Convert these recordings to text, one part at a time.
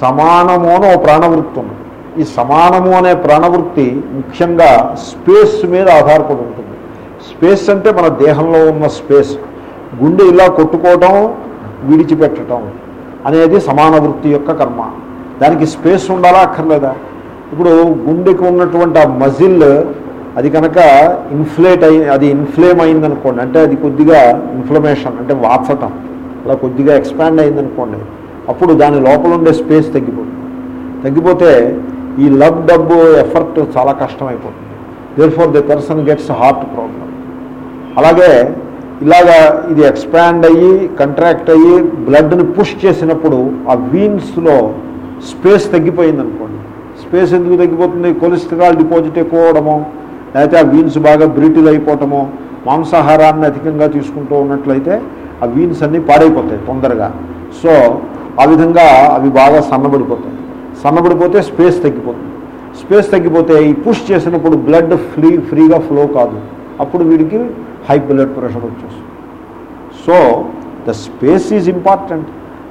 సమానము అని ఓ ప్రాణవృత్తి ఉంది ఈ సమానము అనే ప్రాణవృత్తి ముఖ్యంగా స్పేస్ మీద ఆధారపడి ఉంటుంది. స్పేస్ అంటే మన దేహంలో ఉన్న స్పేస్. గుండె ఇలా కొట్టుకోవటం విడిచిపెట్టడం అనేది సమాన వృత్తి యొక్క కర్మ. దానికి స్పేస్ ఉండాలా అక్కర్లేదా? ఇప్పుడు గుండెకి ఉన్నటువంటి ఆ మజిల్ అది కనుక ఇన్ఫ్లేట్ అయి అది ఇన్ఫ్లేమ్ అయిందనుకోండి అంటే అది కొద్దిగా ఇన్ఫ్లమేషన్ అంటే వాచటం అలా కొద్దిగా ఎక్స్పాండ్ అయిందనుకోండి అప్పుడు దాని లోపల ఉండే స్పేస్ తగ్గిపోతుంది. తగ్గిపోతే ఈ లబ్ డబ్బు ఎఫర్ట్ చాలా కష్టమైపోతుంది. Therefore the person gets heart problem అలాగే ఇలాగా ఇది ఎక్స్పాండ్ అయ్యి కంట్రాక్ట్ అయ్యి బ్లడ్ని పుష్ చేసినప్పుడు ఆ వీన్స్లో స్పేస్ తగ్గిపోయింది అనుకోండి స్పేస్ ఎందుకు తగ్గిపోతుంది? కొలెస్ట్రాల్ డిపాజిట్ ఎక్కువ అవడమో లేకపోతే ఆ వీన్స్ బాగా బ్రిటిల్ అయిపోవటమో మాంసాహారాన్ని అధికంగా తీసుకుంటూ ఉన్నట్లయితే ఆ వీన్స్ అన్నీ పాడైపోతాయి తొందరగా. సో ఆ విధంగా అవి బాగా సన్నబడిపోతాయి. సన్నబడిపోతే స్పేస్ తగ్గిపోతుంది. స్పేస్ తగ్గిపోతే ఈ పుష్ చేసినప్పుడు బ్లడ్ ఫ్రీ ఫ్రీగా ఫ్లో కాదు. అప్పుడు వీడికి హై బ్లడ్ ప్రెషర్ వచ్చేస్తుంది. So the space is important.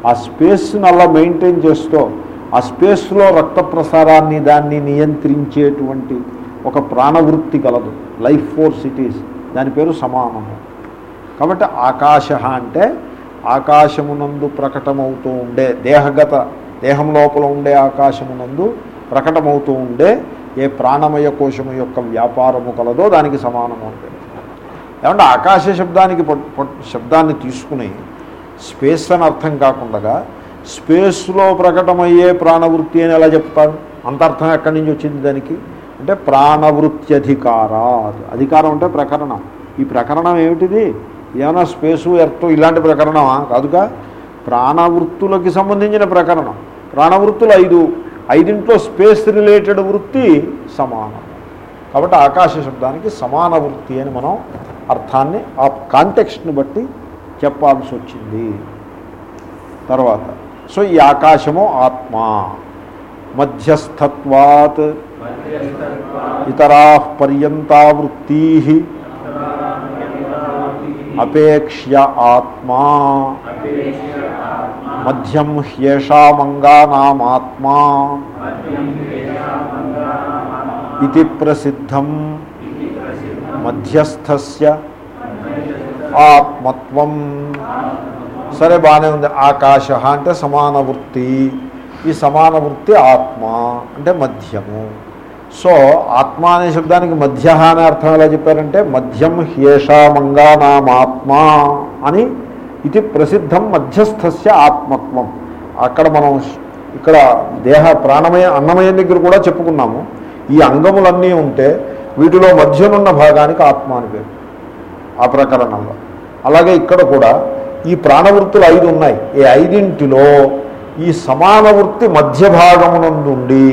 ఆ స్పేస్ని అలా మెయింటైన్ చేస్తూ ఆ స్పేస్లో రక్త ప్రసారాన్ని దాన్ని నియంత్రించేటువంటి ఒక ప్రాణవృత్తి కలదు. లైఫ్ ఫోర్ సిటీస్ దాని పేరు సమానము. కాబట్టి ఆకాశ అంటే ఆకాశమునందు ప్రకటమవుతూ ఉండే దేహగత దేహం లోపల ఉండే ఆకాశమునందు ప్రకటమవుతూ ఉండే ఏ ప్రాణమయ కోశము యొక్క వ్యాపారము కలదో దానికి సమానము అంటే ఏమంటే ఆకాశ శబ్దానికి పట్- శబ్దాన్ని తీసుకుని స్పేస్ అని అర్థం కాకుండా స్పేస్లో ప్రకటమయ్యే ప్రాణవృత్తి అని ఎలా చెప్తారు? అంత అర్థం ఎక్కడి నుంచి వచ్చింది దానికి? అంటే ప్రాణవృత్తి అధికారా అధికారం అంటే ప్రకరణం. ఈ ప్రకరణం ఏమిటిది? ఏమైనా స్పేసు ఎర్త్ ఇలాంటి ప్రకరణమా? కాదుగా ప్రాణవృత్తులకి సంబంధించిన ప్రకరణం. ప్రాణవృత్తులు ఐదు. ఐదింట్లో స్పేస్ రిలేటెడ్ వృత్తి సమానం. కాబట్టి ఆకాశ శబ్దానికి సమాన వృత్తి అని మనం అర్థాన్ని ఆ కాంటెక్స్ట్ని బట్టి చెప్పాల్సి వచ్చింది. తర్వాత సో ఈ ఆకాశము ఆత్మ. మధ్యస్థత్వాత్ ఇతరా పర్యంతా వృత్తి అపేక్ష్య ఆత్మా. మధ్యం హ్యేషామంగానామాత్మా ఇది ప్రసిద్ధం మధ్యస్థస్య ఆత్మత్వం. సరే బాగానే ఉంది. ఆకాశ అంటే సమాన వృత్తి ఈ సమాన వృత్తి ఆత్మ అంటే మధ్యము. సో ఆత్మ అనే శబ్దానికి మధ్య అనే అర్థం ఎలా చెప్పారంటే మధ్యం హ్యేషామంగానామాత్మ అని ఇది ప్రసిద్ధం మధ్యస్థస్య ఆత్మత్వం. అక్కడ మనం ఇక్కడ దేహ ప్రాణమయ అన్నమయం దగ్గర కూడా చెప్పుకున్నాము. ఈ అంగములన్నీ ఉంటే వీటిలో మధ్యనున్న భాగానికి ఆత్మ అని పేరు. ఆ ప్రకరణంలో. అలాగే ఇక్కడ కూడా ఈ ప్రాణవృత్తులు ఐదు ఉన్నాయి. ఈ ఐదింటిలో ఈ సమాన వృత్తి మధ్య భాగమునందుండి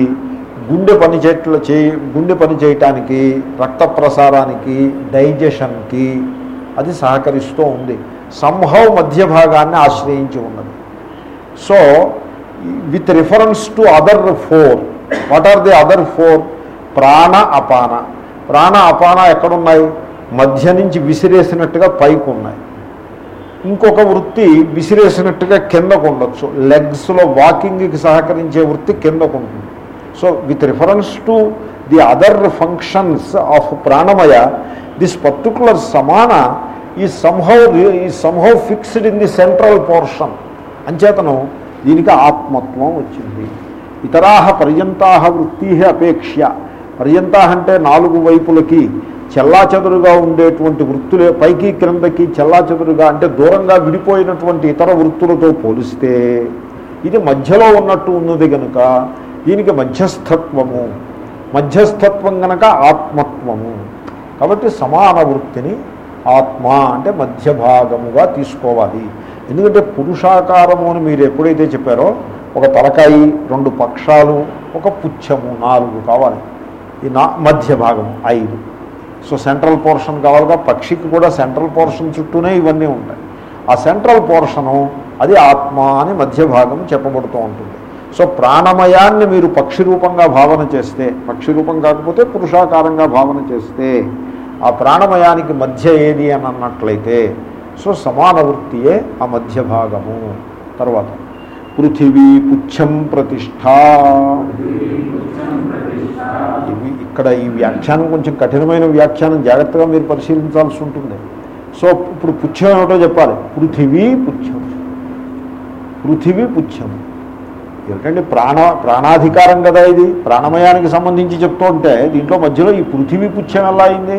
గుండె పని చేయట్ల చేయి గుండె పని చేయటానికి రక్త ప్రసారానికి డైజెషన్కి అది సహకరిస్తూ ఉంది. సంహవ్ మధ్య భాగాన్ని ఆశ్రయించి ఉన్నది. So with reference to other four what are the other four prana apana. Prana అపాన ఎక్కడున్నాయి? మధ్య నుంచి విసిరేసినట్టుగా పైకి ఉన్నాయి ఇంకొక వృత్తి విసిరేసినట్టుగా కిందకు ఉండొచ్చు. లెగ్స్లో వాకింగ్కి సహకరించే వృత్తి కిందకు ఉంటుంది. So with reference to the other functions of pranamaya this particular samana ఈ సంహౌ ఈ somehow fixed in the central portion అంచేతను దీనికి ఆత్మత్వం వచ్చింది. ఇతరాహ పర్యంతా వృత్తి అపేక్ష పర్యంత అంటే నాలుగు వైపులకి చెల్లాచెదురుగా ఉండేటువంటి వృత్తులే పైకి క్రిందకి చెల్లాచెదురుగా అంటే దూరంగా విడిపోయినటువంటి ఇతర వృత్తులతో పోలిస్తే ఇది మధ్యలో ఉన్నట్టు ఉన్నది కనుక దీనికి మధ్యస్థత్వము. మధ్యస్థత్వం గనక ఆత్మత్వము. కాబట్టి సమాన వృత్తిని ఆత్మ అంటే మధ్య భాగముగా తీసుకోవాలి. ఎందుకంటే పురుషాకారము అని మీరు ఎప్పుడైతే చెప్పారో ఒక తలకాయి రెండు పక్షాలు ఒక పుచ్చము నాలుగు కావాలి. ఈ నా మధ్య భాగం ఐదు. సో సెంట్రల్ పోర్షన్ కావాలిగా పక్షికి కూడా సెంట్రల్ పోర్షన్ చుట్టూనే ఇవన్నీ ఉంటాయి. ఆ సెంట్రల్ పోర్షను అది ఆత్మ అని మధ్య భాగం చెప్పబడుతూ ఉంటుంది. సో ప్రాణమయాన్ని మీరు పక్షి రూపంగా భావన చేస్తే పక్షి రూపం కాకపోతే పురుషాకారంగా భావన చేస్తే ఆ ప్రాణమయానికి మధ్య ఏది అని అన్నట్లయితే సో సమాన వృత్తియే ఆ మధ్య భాగము. తర్వాత పృథివీ పుచ్చం ప్రతిష్ట. ఇవి ఇక్కడ ఈ వ్యాఖ్యానం కొంచెం కఠినమైన వ్యాఖ్యానం జాగ్రత్తగా మీరు పరిశీలించాల్సి ఉంటుంది. సో ఇప్పుడు పుచ్చం ఏమిటో చెప్పాలి. పృథివీ పుచ్చం. పృథివీ పుచ్చం. ఎందుకంటే ప్రాణ ప్రాణాధికారం కదా ఇది. ప్రాణమయానికి సంబంధించి చెప్తూ ఉంటే దీంట్లో మధ్యలో ఈ పృథివీ పుచ్చం ఎలా అయింది?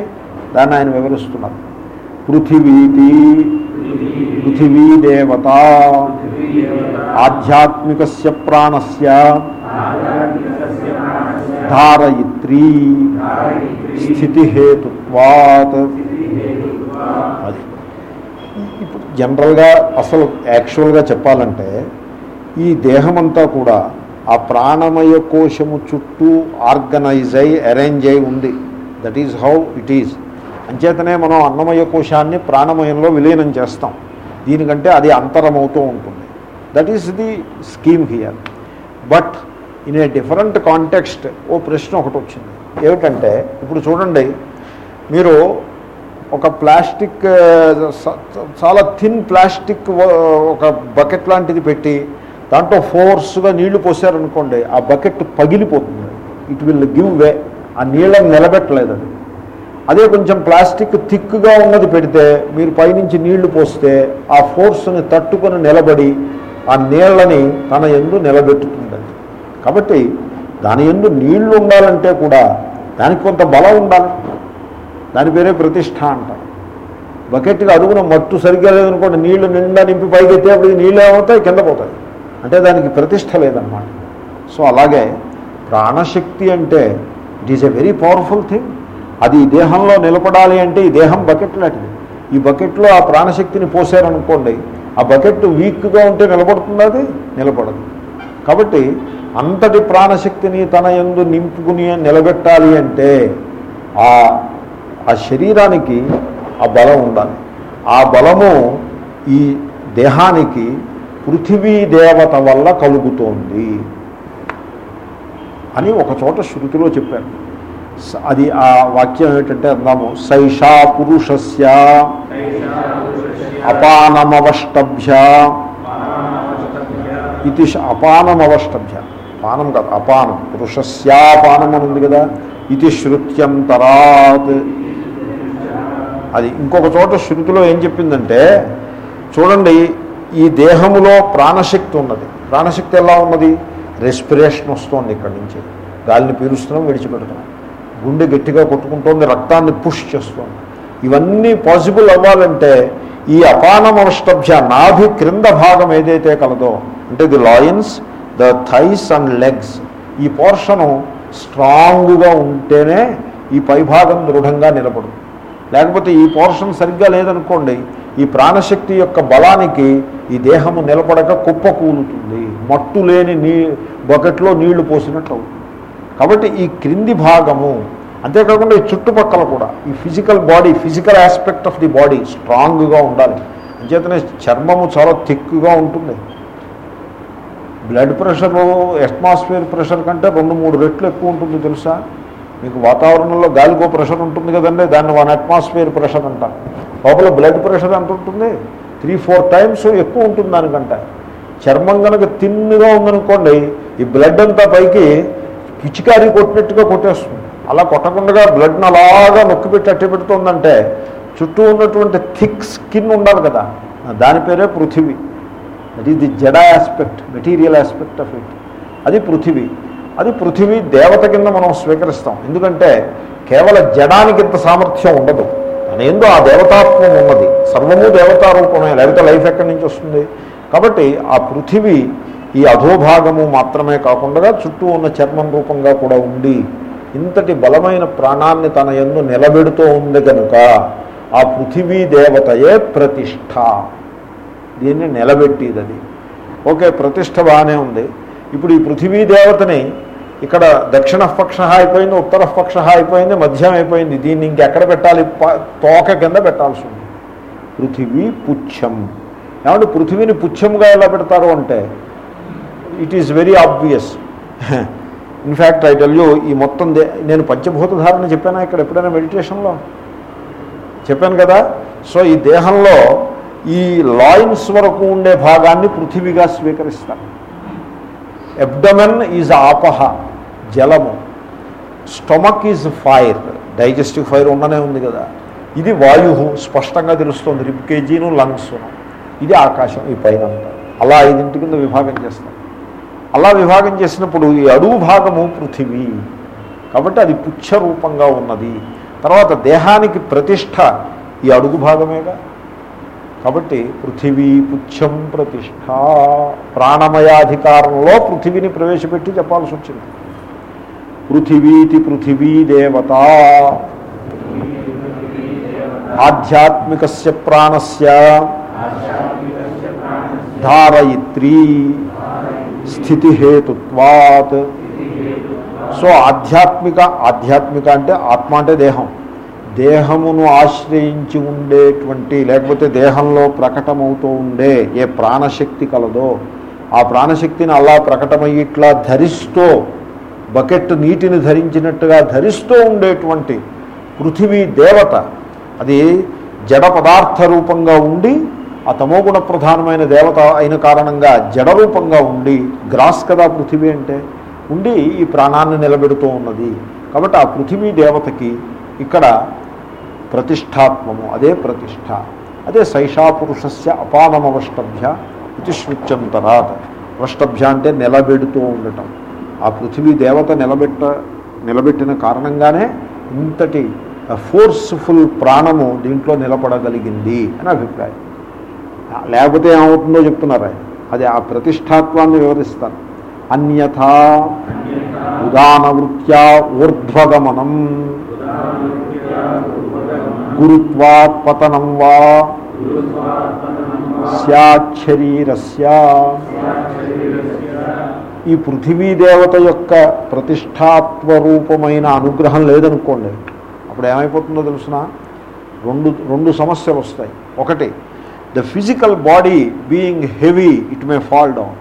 దాన్ని ఆయన వివరిస్తున్నారు. పృథివీతి పృథివీ దేవత ఆధ్యాత్మిక ప్రాణస్య ధారయిత్రీ స్థితిహేతుత్వాత్. అది. ఇప్పుడు జనరల్గా అసలు యాక్చువల్గా చెప్పాలంటే ఈ దేహమంతా కూడా ఆ ప్రాణమయ కోశము చుట్టూ ఆర్గనైజ్ అయి అరేంజ్ అయి ఉంది. That is how it is అంచేతనే మనం అన్నమయ కోశాన్ని ప్రాణమయంలో విలీనం చేస్తాం. దీనికంటే అది అంతరమవుతూ ఉంటుంది. That is the scheme here but in a different context ఓ ప్రశ్న ఒకటి వచ్చింది. ఏమిటంటే ఇప్పుడు చూడండి మీరు ఒక ప్లాస్టిక్ చాలా థిన్ ప్లాస్టిక్ ఒక బకెట్ లాంటిది పెట్టి దాంట్లో ఫోర్స్గా నీళ్ళు పోసారనుకోండి ఆ బకెట్ పగిలిపోతుంది. ఇట్ విల్ గివ్ వే ఆ నీళ్ళని నిలబెట్టలేదు అది. అదే కొంచెం ప్లాస్టిక్ థిక్గా ఉన్నది పెడితే మీరు పైనుంచి నీళ్ళు పోస్తే ఆ ఫోర్స్ని తట్టుకొని నిలబడి ఆ నీళ్ళని తన ఎందు నిలబెట్టుతుంది కాబట్టి దాని ఎందు నీళ్ళు ఉండాలంటే కూడా దానికి కొంత బలం ఉండాలి. దాని పేరే ప్రతిష్ట అంటారు. బకెట్కి అడుగున మట్టు సరిగ్గా లేదనుకోండి నీళ్ళు నిండా నింపి పైకి ఎత్తేప్పుడు నీళ్ళు ఏమవుతాయి? కింద పోతాయి. అంటే దానికి ప్రతిష్ట లేదన్నమాట. సో అలాగే ప్రాణశక్తి అంటే it is a very powerful thing. అది ఈ దేహంలో నిలబడాలి అంటే ఈ దేహం బకెట్ లాంటిది. ఈ బకెట్లో ఆ ప్రాణశక్తిని పోసారనుకోండి ఆ బకెట్ వీక్గా ఉంటే నిలబడుతుంది అది? నిలబడదు. కాబట్టి అంతటి ప్రాణశక్తిని తన ఎందు నింపుకుని నిలబెట్టాలి అంటే ఆ ఆ శరీరానికి ఆ బలం ఉండాలి. ఆ బలము ఈ దేహానికి పృథివీ దేవత వల్ల కలుగుతోంది అని ఒక చోట శృతిలో చెప్పారు. అది ఆ వాక్యం ఏమిటంటే అందాము సైషా పురుషస్య అపానమవష్టభ్య ఇది అపానమవష్టభ్య. పానం కాదు అపానం. పురుషస్యాపానం అని ఉంది కదా ఇది శృత్యంతరాత్. అది ఇంకొక చోట శృతిలో ఏం చెప్పిందంటే చూడండి ఈ దేహములో ప్రాణశక్తి ఉన్నది. ప్రాణశక్తి ఎలా ఉన్నది? రెస్పిరేషన్ వస్తుంది ఇక్కడి నుంచి. గాలిని పీలుస్తున్నాం విడిచిపెడుతున్నాం. గుండె గట్టిగా కొట్టుకుంటోంది రక్తాన్ని పుష్ చేస్తుంది. ఇవన్నీ పాసిబుల్ అవ్వాలంటే ఈ అపానమవష్టభ్య నాభి క్రింద భాగం ఏదైతే కలదో అంటే the loins the thighs and legs ఈ పోర్షను స్ట్రాంగ్గా ఉంటేనే ఈ పైభాగం దృఢంగా నిలబడుతుంది. లేకపోతే ఈ పోర్షన్ సరిగ్గా లేదనుకోండి ఈ ప్రాణశక్తి యొక్క బలానికి ఈ దేహము నిలబడక కుప్ప కూలుతుంది. మట్టు లేని నీ బకెట్లో నీళ్ళు పోసినట్టు అవుతుంది. కాబట్టి ఈ క్రింది భాగము అంతేకాకుండా ఈ చుట్టుపక్కల కూడా ఈ physical body physical aspect of the body స్ట్రాంగ్గా ఉండాలి. అంచేతనే చర్మము చాలా థిక్గా ఉంటుంది. బ్లడ్ ప్రెషర్ అట్మాస్ఫియర్ ప్రెషర్ కంటే రెండు మూడు రెట్లు ఎక్కువ ఉంటుంది తెలుసా? మీకు వాతావరణంలో గాలికో ప్రెషర్ ఉంటుంది కదండి దాన్ని వన్ అట్మాస్ఫియర్ ప్రెషర్ అంటారు. లోపల బ్లడ్ ప్రెషర్ ఎంత ఉంటుంది? త్రీ ఫోర్ టైమ్స్ ఎక్కువ ఉంటుంది దానికంటే. చర్మం కనుక తిన్నుగా ఉందనుకోండి ఈ బ్లడ్ అంతా పైకి పిచికారి కొట్టినట్టుగా కొట్టేస్తుంది. అలా కొట్టకుండా బ్లడ్ని అలాగా నొక్కి పెట్టి అట్టి పెడుతుందంటే చుట్టూ ఉన్నటువంటి థిక్ స్కిన్ ఉండాలి కదా. దాని పేరే పృథివీ. That is the Jada aspect material aspect of it అది పృథివీ. అది పృథివీ దేవత కింద మనం స్వీకరిస్తాం. ఎందుకంటే కేవల జడానికి ఇంత సామర్థ్యం ఉండదు. దాని ఎందు ఆ దేవతాత్వం ఉన్నది. సర్వము దేవతారూపమే లేకపోతే లైఫ్ ఎక్కడి నుంచి వస్తుంది? కాబట్టి ఆ పృథివీ ఈ అధోభాగము మాత్రమే కాకుండా చుట్టూ ఉన్న చర్మం రూపంగా కూడా ఉండి ఇంతటి బలమైన ప్రాణాన్ని తన ఎందు నిలబెడుతూ ఉంది కనుక ఆ పృథివీ దేవతయే ప్రతిష్ట దీన్ని నిలబెట్టేది అది ఓకే ప్రతిష్ట బాగానే ఉంది. ఇప్పుడు ఈ పృథివీ దేవతని ఇక్కడ దక్షిణ పక్ష అయిపోయింది ఉత్తర పక్ష అయిపోయింది మధ్యం అయిపోయింది. దీన్ని ఇంకెక్కడ పెట్టాలి? తోక కింద పెట్టాల్సి ఉంది. పృథివీ పుచ్చం. ఏమంటే పృథివీని పుచ్చంగా ఎలా పెడతారు అంటే it is very obvious in fact I tell you ఈ మొత్తం దే నేను పంచభూత ధారణ చెప్పానా ఇక్కడ ఎప్పుడైనా మెడిటేషన్లో చెప్పాను కదా. సో ఈ దేహంలో ఈ లాయిన్స్ వరకు ఉండే భాగాన్ని పృథివీగా స్వీకరిస్తాను ఎబ్డమెన్ ఈజ్ ఆపహ జలము stomach is fire digestive fire ఉండనే ఉంది కదా. ఇది వాయు స్పష్టంగా తెలుస్తుంది. రిబ్ కేజీను లంగ్స్ను ఇది ఆకాశం ఈ పైన అలా ఐదింటి కింద విభాగం చేస్తాం. అలా విభాగం చేసినప్పుడు ఈ అడుగు భాగము పృథివీ. కాబట్టి అది పుచ్చ రూపంగా ఉన్నది. తర్వాత దేహానికి ప్రతిష్ట ఈ అడుగు భాగమేగా? కాబట్టి పృథివీ పుచ్చం ప్రతిష్ట. ప్రాణమయాధికారంలో పృథివీని ప్రవేశపెట్టి చెప్పాల్సి వచ్చింది పృథివీతి పృథివీ దేవత. ఆధ్యాత్మికస్య ప్రాణస్య ధారయిత్రీ స్థితిహేతుత్వాత్. సో ఆధ్యాత్మిక ఆధ్యాత్మిక అంటే ఆత్మ అంటే దేహం. దేహమును ఆశ్రయించి ఉండేటువంటి లేకపోతే దేహంలో ప్రకటమవుతూ ఉండే ఏ ప్రాణశక్తి కలదో ఆ ప్రాణశక్తిని అలా ప్రకటమయ్యిట్లా ధరిస్తూ బకెట్ నీటిని ధరించినట్టుగా ధరిస్తూ ఉండేటువంటి పృథివీ దేవత అది జడ పదార్థ రూపంగా ఉండి ఆ తమోగుణ ప్రధానమైన దేవత అయిన కారణంగా జడ రూపంగా ఉండి గ్రాస్ కదా పృథివీ అంటే ఉండి ఈ ప్రాణాన్ని నిలబెడుతూ ఉన్నది. కాబట్టి ఆ పృథివీ దేవతకి ఇక్కడ ప్రతిష్టాత్మము అదే ప్రతిష్ట. అదే సైషా పురుషస్య అపానమవష్టభ్య ఇది శృత్యంతరాత్ వష్టభ్య అంటే నిలబెడుతూ ఉండటం. ఆ పృథివీ దేవత నిలబెట్ట నిలబెట్టిన కారణంగానే ఇంతటి ఫోర్స్ఫుల్ ప్రాణము దీంట్లో నిలబడగలిగింది అని అభిప్రాయం. లేకపోతే ఏమవుతుందో చెప్తున్నారు? ఆయన అది ఆ ప్రతిష్టాత్వాన్ని వివరిస్తారు అన్యథా ఉదాన వృత్యా ఊర్ధ్వగమనం. గురుత్వాత్ పతనం వా. స్యాశరీరస్య ఈ పృథివీ దేవత యొక్క ప్రతిష్టాత్వరూపమైన అనుగ్రహం లేదనుకోండి అప్పుడు ఏమైపోతుందో తెలుసిన? రెండు రెండు సమస్యలు వస్తాయి. ఒకటి the physical body being heavy it may fall down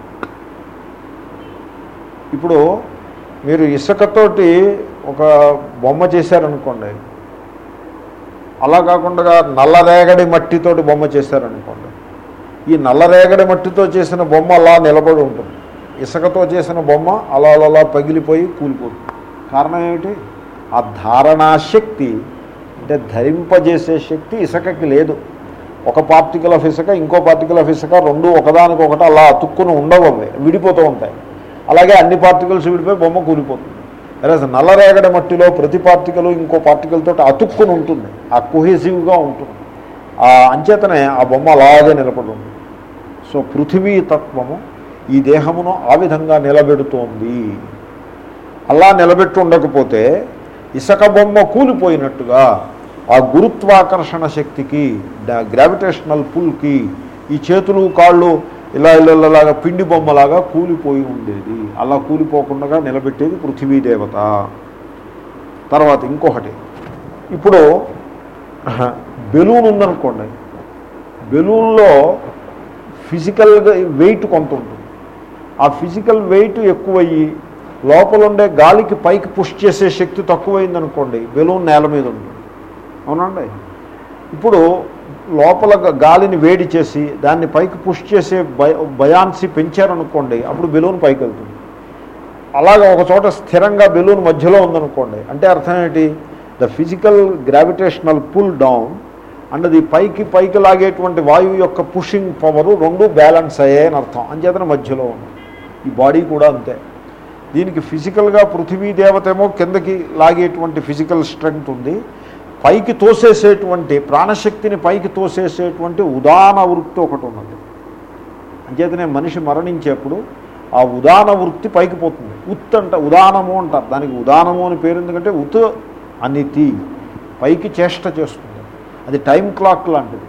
ఇప్పుడు మీరు ఇసుకతోటి ఒక బొమ్మ చేశారనుకోండి అలా కాకుండా నల్లరేగడి మట్టితోటి బొమ్మ చేశారనుకోండి. ఈ నల్లరేగడి మట్టితో చేసిన బొమ్మ అలా నిలబడి ఉంటుంది. ఇసుకతో చేసిన బొమ్మ అలా అలా పగిలిపోయి కూలిపోతుంది. కారణం ఏమిటి? ఆ ధారణాశక్తి అంటే ధరింపజేసే శక్తి ఇసుకకి లేదు. ఒక పార్టికల్ ఆఫ్ ఇసుక ఇంకో పార్టికల్ ఆఫ్ ఇసుక రెండు ఒకదానికొకటి అలా అతుక్కుని ఉండవు విడిపోతూ ఉంటాయి. అలాగే అన్ని పార్టికల్స్ విడిపోయి బొమ్మ కూలిపోతుంది. అరే నల్లరేగడి మట్టిలో ప్రతి పార్టికలు ఇంకో పార్టికల్తో అతుక్కుని ఉంటుంది. ఆ కుహెసివ్గా ఉంటుంది. ఆ అంచేతనే ఆ బొమ్మ అలాగే నిలబడి ఉంది సో పృథివీ తత్వము ఈ దేహమును ఆ విధంగా నిలబెడుతోంది. అలా నిలబెట్టి ఉండకపోతే ఇసక బొమ్మ కూలిపోయినట్టుగా ఆ గురుత్వాకర్షణ శక్తికి గ్రావిటేషనల్ పుల్కి ఈ చేతులు కాళ్ళు ఇలా ఇళ్ళలాగా పిండి బొమ్మలాగా కూలిపోయి ఉండేది. అలా కూలిపోకుండా నిలబెట్టేది పృథివీ దేవత తర్వాత ఇంకొకటి. ఇప్పుడు బెలూన్ ఉందనుకోండి. బెలూన్లో ఫిజికల్గా వెయిట్ కొంత ఉంటుంది. ఆ ఫిజికల్ వెయిట్ ఎక్కువయ్యి లోపల ఉండే గాలికి పైకి పుష్ చేసే శక్తి తక్కువైందనుకోండి బెలూన్ నేల మీద ఉంటుంది. అవునండి ఇప్పుడు లోపల గాలిని వేడి చేసి దాన్ని పైకి పుష్ చేసే బయ బయాన్సీ పెంచారనుకోండి అప్పుడు బెలూన్ పైకి వెళ్తుంది అలాగే ఒక చోట స్థిరంగా బెలూన్ మధ్యలో ఉందనుకోండి అంటే అర్థం ఏంటి? The physical gravitational pull down and అది పైకి పైకి లాగేటువంటి వాయువు యొక్క పుషింగ్ పవరు రెండు బ్యాలెన్స్ అయ్యాయని అర్థం. అంచేతన మధ్యలో ఉంది. ఈ బాడీ కూడా అంతే. దీనికి ఫిజికల్గా పృథివీ దేవతేమో కిందకి లాగేటువంటి ఫిజికల్ స్ట్రెంగ్త్ ఉంది. పైకి తోసేసేటువంటి ప్రాణశక్తిని పైకి తోసేసేటువంటి ఉదాన వృత్తి ఒకటి ఉన్నది. అంచేతనే మనిషి మరణించేప్పుడు ఆ ఉదాన వృత్తి పైకి పోతుంది. ఉత్ అంట ఉదానము అంటారు. దానికి ఉదానము అని పేరు ఎందుకంటే ఉత్ అనితి పైకి చేష్ట చేస్తుంది. అది టైం క్లాక్ లాంటిది.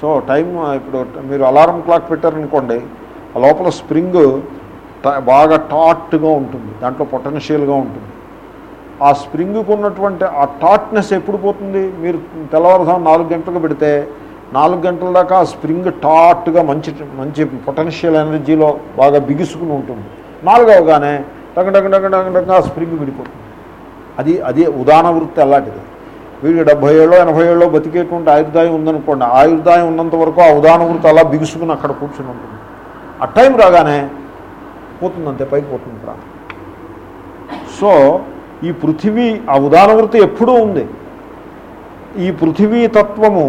సో టైం ఇప్పుడు మీరు అలారం క్లాక్ పెట్టారనుకోండి ఆ లోపల స్ప్రింగ్ బాగా టాట్గా ఉంటుంది. దాంట్లో పొటెన్షియల్గా ఉంటుంది. ఆ స్ప్రింగ్కు ఉన్నటువంటి ఆ టాట్నెస్ ఎప్పుడు పోతుంది? మీరు తెల్లవారుదాం నాలుగు గంటలకు పెడితే నాలుగు గంటల దాకా ఆ స్ప్రింగ్ టాట్గా మంచి మంచి పొటెన్షియల్ ఎనర్జీలో బాగా బిగుసుకుని ఉంటుంది. నాలుగు అవగానే టగ టగ టగ టగ ఆ స్ప్రింగ్ విడిపోతుంది. అది అది ఉదాహరణ వృత్తి అలాంటిది. వీడికి డెబ్బై ఏళ్ళో ఎనభై ఏళ్ళో బతికేటువంటి ఆయుర్దాయం ఉందనుకోండి ఆయుర్దాయం ఉన్నంత వరకు ఆ ఉదాహరణ వృత్తి అలా బిగుసుకుని అక్కడ కూర్చుని ఉంటుంది. ఆ టైం రాగానే పోతుందంతే పైకి పోతుంది ప్రాణం. సో ఈ పృథివీ ఆ ఉదానవృత్తి ఎప్పుడూ ఉంది. ఈ పృథివీ తత్వము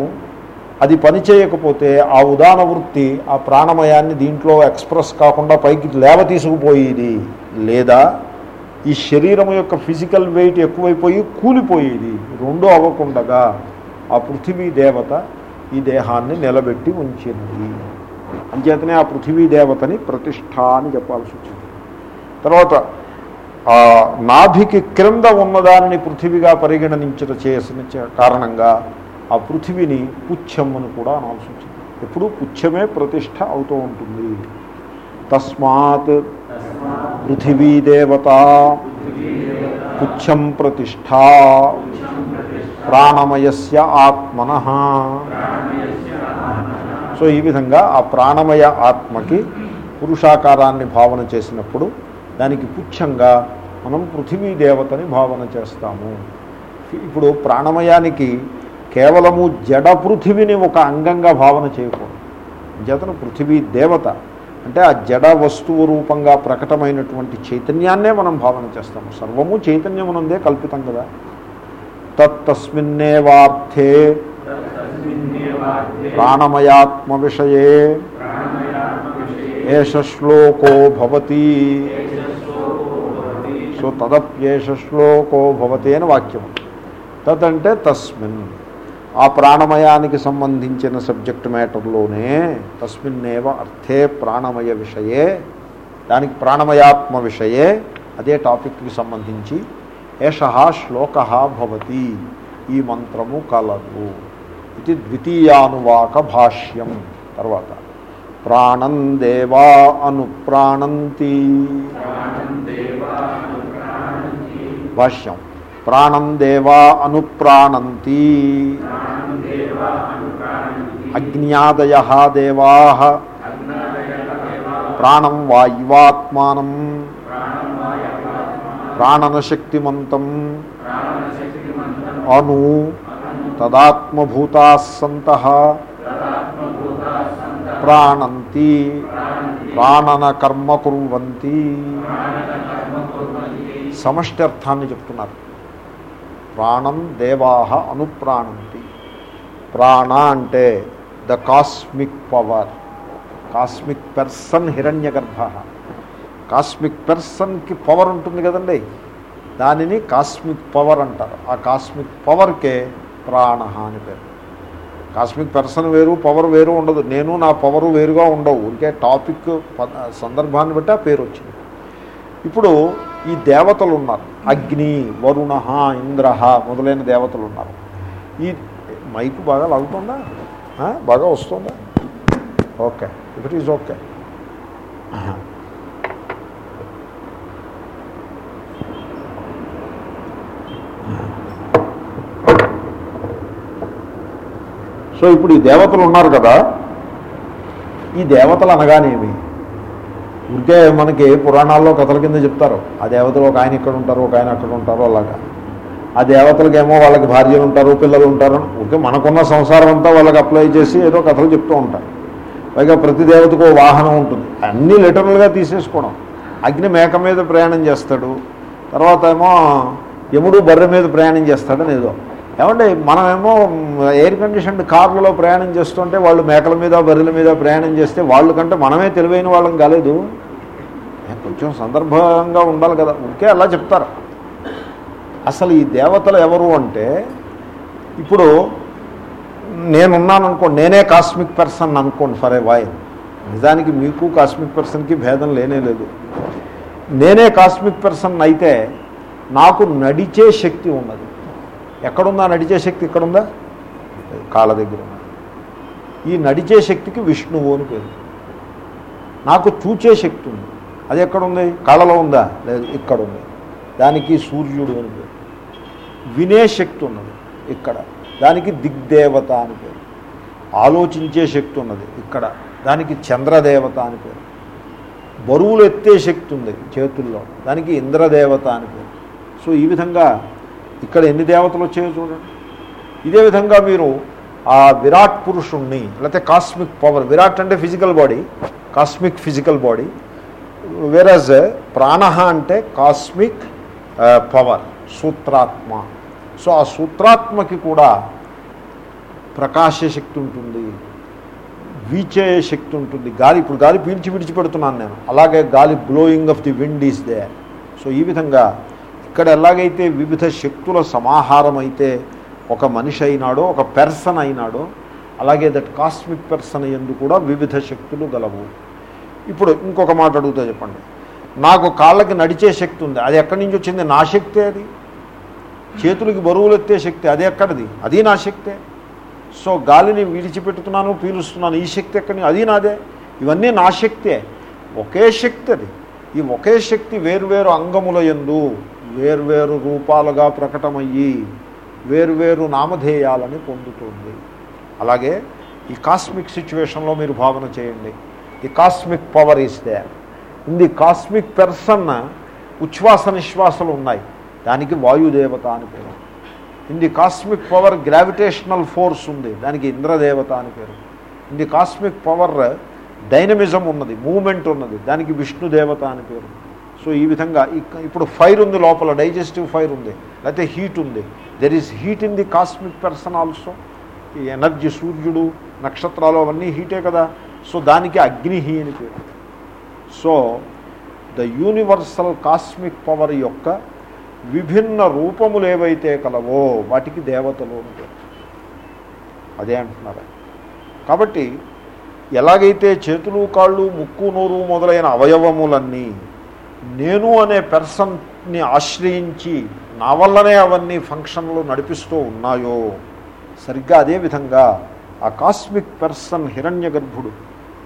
అది పని చేయకపోతే ఆ ఉదాన వృత్తి ఆ ప్రాణమయాన్ని దీంట్లో ఎక్స్ప్రెస్ కాకుండా పైకి లేవ తీసుకుపోయేది. లేదా ఈ శరీరం యొక్క ఫిజికల్ వెయిట్ ఎక్కువైపోయి కూలిపోయేది. రెండో అవ్వకుండగా ఆ పృథివీ దేవత ఈ దేహాన్ని నిలబెట్టి ఉంచింది. అంచేతనే ఆ పృథివీ దేవతని ప్రతిష్ట అని చెప్పాల్సి వచ్చింది. తర్వాత నాభికి క్రింద ఉన్నదానిని పృథివిగా పరిగణించట చేసిన కారణంగా ఆ పృథివిని పుచ్చం అని కూడా అనాల్సి వచ్చింది ఎప్పుడు పుచ్చమే ప్రతిష్ఠ అవుతూ ఉంటుంది. తస్మాత్ పృథివీ దేవత పుచ్చం ప్రతిష్ట ప్రాణమయస్య ఆత్మన. సో ఈ విధంగా ఆ ప్రాణమయ ఆత్మకి పురుషాకారాన్ని భావన చేసినప్పుడు దానికి పుచ్చంగా మనం పృథివీ దేవతని భావన చేస్తాము. ఇప్పుడు ప్రాణమయానికి కేవలము జడ పృథివిని ఒక అంగంగా భావన చేయకూడదు. జతను పృథివీ దేవత అంటే ఆ జడ వస్తువు రూపంగా ప్రకటమైనటువంటి చైతన్యాన్నే మనం భావన చేస్తాము. సర్వము చైతన్యమునందే కల్పితం కదా. తత్తస్మిన్నేవార్థే ప్రాణమయాత్మ విషయే ఏష శ్లోకో భవతి. సో తదప్యేష శ్లోకో భవతి అని వాక్యం. తదంటే తస్మిన్. ఆ ప్రాణమయానికి సంబంధించిన సబ్జెక్ట్ మ్యాటర్లోనే తస్మిన్నేవ అర్థే ప్రాణమయ విషయే దానికి ప్రాణమయాత్మ విషయే అదే టాపిక్కి సంబంధించి ఏష శ్లోక భవతి. ఈ మంత్రము కలదు. ఇది ద్వితీయానువాక భాష్యం. తర్వాత ప్రాణం దేవా అనుప్రాణంతి భాష్యం ప్రాణం దేవా అనుప్రాణంతి అజ్ఞాదయ దేవా ప్రాణం వాయువాత్మానం ప్రాణనశక్తిమంతం అను తదాత్మభూతా సంత ప్రాణంతి ప్రాణన కర్మ కుర్వంతి. సమష్టి అర్థాన్ని చెప్తున్నారు. ప్రాణం దేవాహ అనుప్రాణంతి. ప్రాణ అంటే the cosmic power cosmic person హిరణ్య గర్భ కాస్మిక్ పెర్సన్కి పవర్ ఉంటుంది కదండి. దానిని కాస్మిక్ పవర్ అంటారు. ఆ కాస్మిక్ పవర్కే ప్రాణ అని పేరు. కాస్మిక్ పర్సన్ వేరు పవర్ వేరు ఉండదు. నేను నా పవరు వేరుగా ఉండవు. ఇంకే టాపిక్ సందర్భాన్ని బట్టి ఆ పేరు వచ్చింది. ఇప్పుడు ఈ దేవతలు ఉన్నారు. అగ్ని వరుణ ఇంద్ర మొదలైన దేవతలు ఉన్నారు. ఈ మైకు బాగా లాగుతుందా? బాగా వస్తుందా? Okay. It is okay so ఇప్పుడు ఈ దేవతలు ఉన్నారు కదా ఈ దేవతలు అనగానేమి? ఉంటే మనకి పురాణాల్లో కథల కింద చెప్తారు ఆ దేవతలు ఒక ఆయన ఇక్కడ ఉంటారు ఒక ఆయన అక్కడ ఉంటారు అలాగా. ఆ దేవతలకేమో వాళ్ళకి భార్యలు ఉంటారు పిల్లలు ఉంటారు ఓకే మనకున్న సంసారం అంతా వాళ్ళకి అప్లై చేసి ఏదో కథలు చెప్తూ ఉంటారు. పైగా ప్రతి దేవతకు వాహనం ఉంటుంది అన్నీ లిటరల్గా తీసేసుకోవడం. అగ్ని మేక మీద ప్రయాణం చేస్తాడు తర్వాత ఏమో యముడు బర్రె మీద ప్రయాణం చేస్తాడని ఏదో. ఏమంటే మనమేమో ఎయిర్ కండిషన్డ్ కార్లలో ప్రయాణం చేస్తుంటే వాళ్ళు మేకల మీద బర్రెల మీద ప్రయాణం చేస్తే వాళ్ళు కంటే మనమే తెలివైన వాళ్ళం కాలేదు. కొంచెం సందర్భంగా ఉండాలి కదా ఊరికే అలా చెప్తారు. అసలు ఈ దేవతలు ఎవరు అంటే ఇప్పుడు నేనున్నాను అనుకోండి నేనే కాస్మిక్ పర్సన్ అనుకోండి ఫర్ ఏ వాయ్ నిజానికి మీకు కాస్మిక్ పర్సన్కి భేదం లేనే లేదు. నేనే కాస్మిక్ పర్సన్ అయితే నాకు నడిచే శక్తి ఉన్నది. ఎక్కడుందా నడిచే శక్తి ఇక్కడుందా? కాళ్ళ దగ్గర ఈ నడిచే శక్తికి విష్ణువు అని పేరు. నాకు చూచే శక్తి ఉంది. అది ఎక్కడుంది? కాళ్ళలో ఉందా? లేదు ఇక్కడ ఉంది దానికి సూర్యుడు అని పేరు. వినే శక్తి ఉన్నది ఇక్కడ. దానికి దిగ్దేవత అని పేరు. ఆలోచించే శక్తి ఉన్నది ఇక్కడ. దానికి చంద్రదేవత అని పేరు. బరువులు ఎత్తే శక్తి ఉంది చేతుల్లో. దానికి ఇంద్రదేవత అని పేరు. సో ఈ విధంగా ఇక్కడ ఎన్ని దేవతలు వచ్చాయో చూడండి. ఇదే విధంగా మీరు ఆ విరాట్ పురుషుణ్ణి లేకపోతే కాస్మిక్ పవర్ విరాట్ అంటే physical body cosmic physical body whereas ప్రాణ అంటే కాస్మిక్ పవర్ సూత్రాత్మ. సో ఆ సూత్రాత్మకి కూడా ప్రకాశ శక్తి ఉంటుంది వీచే శక్తి ఉంటుంది. గాలి ఇప్పుడు గాలి పీల్చి విడిచిపెడుతున్నాను నేను. అలాగే గాలి blowing of the wind is there so ఈ విధంగా ఇక్కడ ఎలాగైతే వివిధ శక్తుల సమాహారం అయితే ఒక మనిషి అయినాడో ఒక పెర్సన్ అయినాడో అలాగే దట్ కాస్మిక్ పెర్సన్ ఎందు కూడా వివిధ శక్తులు గలవు. ఇప్పుడు ఇంకొక మాట అడుగుతా చెప్పండి. నాకు కాళ్ళకి నడిచే శక్తి ఉంది. అది ఎక్కడి నుంచి వచ్చింది? నా శక్తే అది. చేతులకి బరువులు ఎత్తే శక్తి అది ఎక్కడిది? అది నా శక్తే. సో గాలిని విడిచిపెట్టుతున్నాను పీలుస్తున్నాను. ఈ శక్తి ఎక్కడి అది నాదే. ఇవన్నీ నా శక్తే. ఒకే శక్తి అది. ఈ ఒకే శక్తి వేరువేరు అంగముల ఎందు వేర్వేరు రూపాలుగా ప్రకటమయ్యి వేర్వేరు నామధేయాలని పొందుతుంది. అలాగే ఈ కాస్మిక్ సిచ్యువేషన్లో మీరు భావన చేయండి. The cosmic power is there. In the cosmic person ఉచ్ఛ్వాస నిశ్వాసలు ఉన్నాయి. దానికి వాయుదేవత అని పేరు. In the cosmic power gravitational force ఉంది. దానికి ఇంద్రదేవత అని పేరు. In the cosmic power dynamism ఉన్నది మూమెంట్ ఉన్నది. దానికి విష్ణుదేవత అని పేరు. సో ఈ విధంగా ఇప్పుడు ఫైర్ ఉంది లోపల డైజెస్టివ్ ఫైర్ ఉంది లేకపోతే హీట్ ఉంది. There is heat in the cosmic person also ఈ ఎనర్జీ సూర్యుడు నక్షత్రాలు అవన్నీ హీటే కదా. సో దానికి అగ్నిహి అని పేరు. So the universal cosmic power యొక్క విభిన్న రూపములు ఏవైతే కలవో వాటికి దేవతలు అని అదే అంటున్నారు. కాబట్టి ఎలాగైతే చేతులు కాళ్ళు ముక్కు నోరు మొదలైన అవయవములన్నీ నేను అనే పెర్సన్ని ఆశ్రయించి నా వల్లనే అవన్నీ ఫంక్షన్లు నడిపిస్తూ ఉన్నాయో? సరిగ్గా అదే విధంగా ఆ కాస్మిక్ పెర్సన్ హిరణ్య గర్భుడు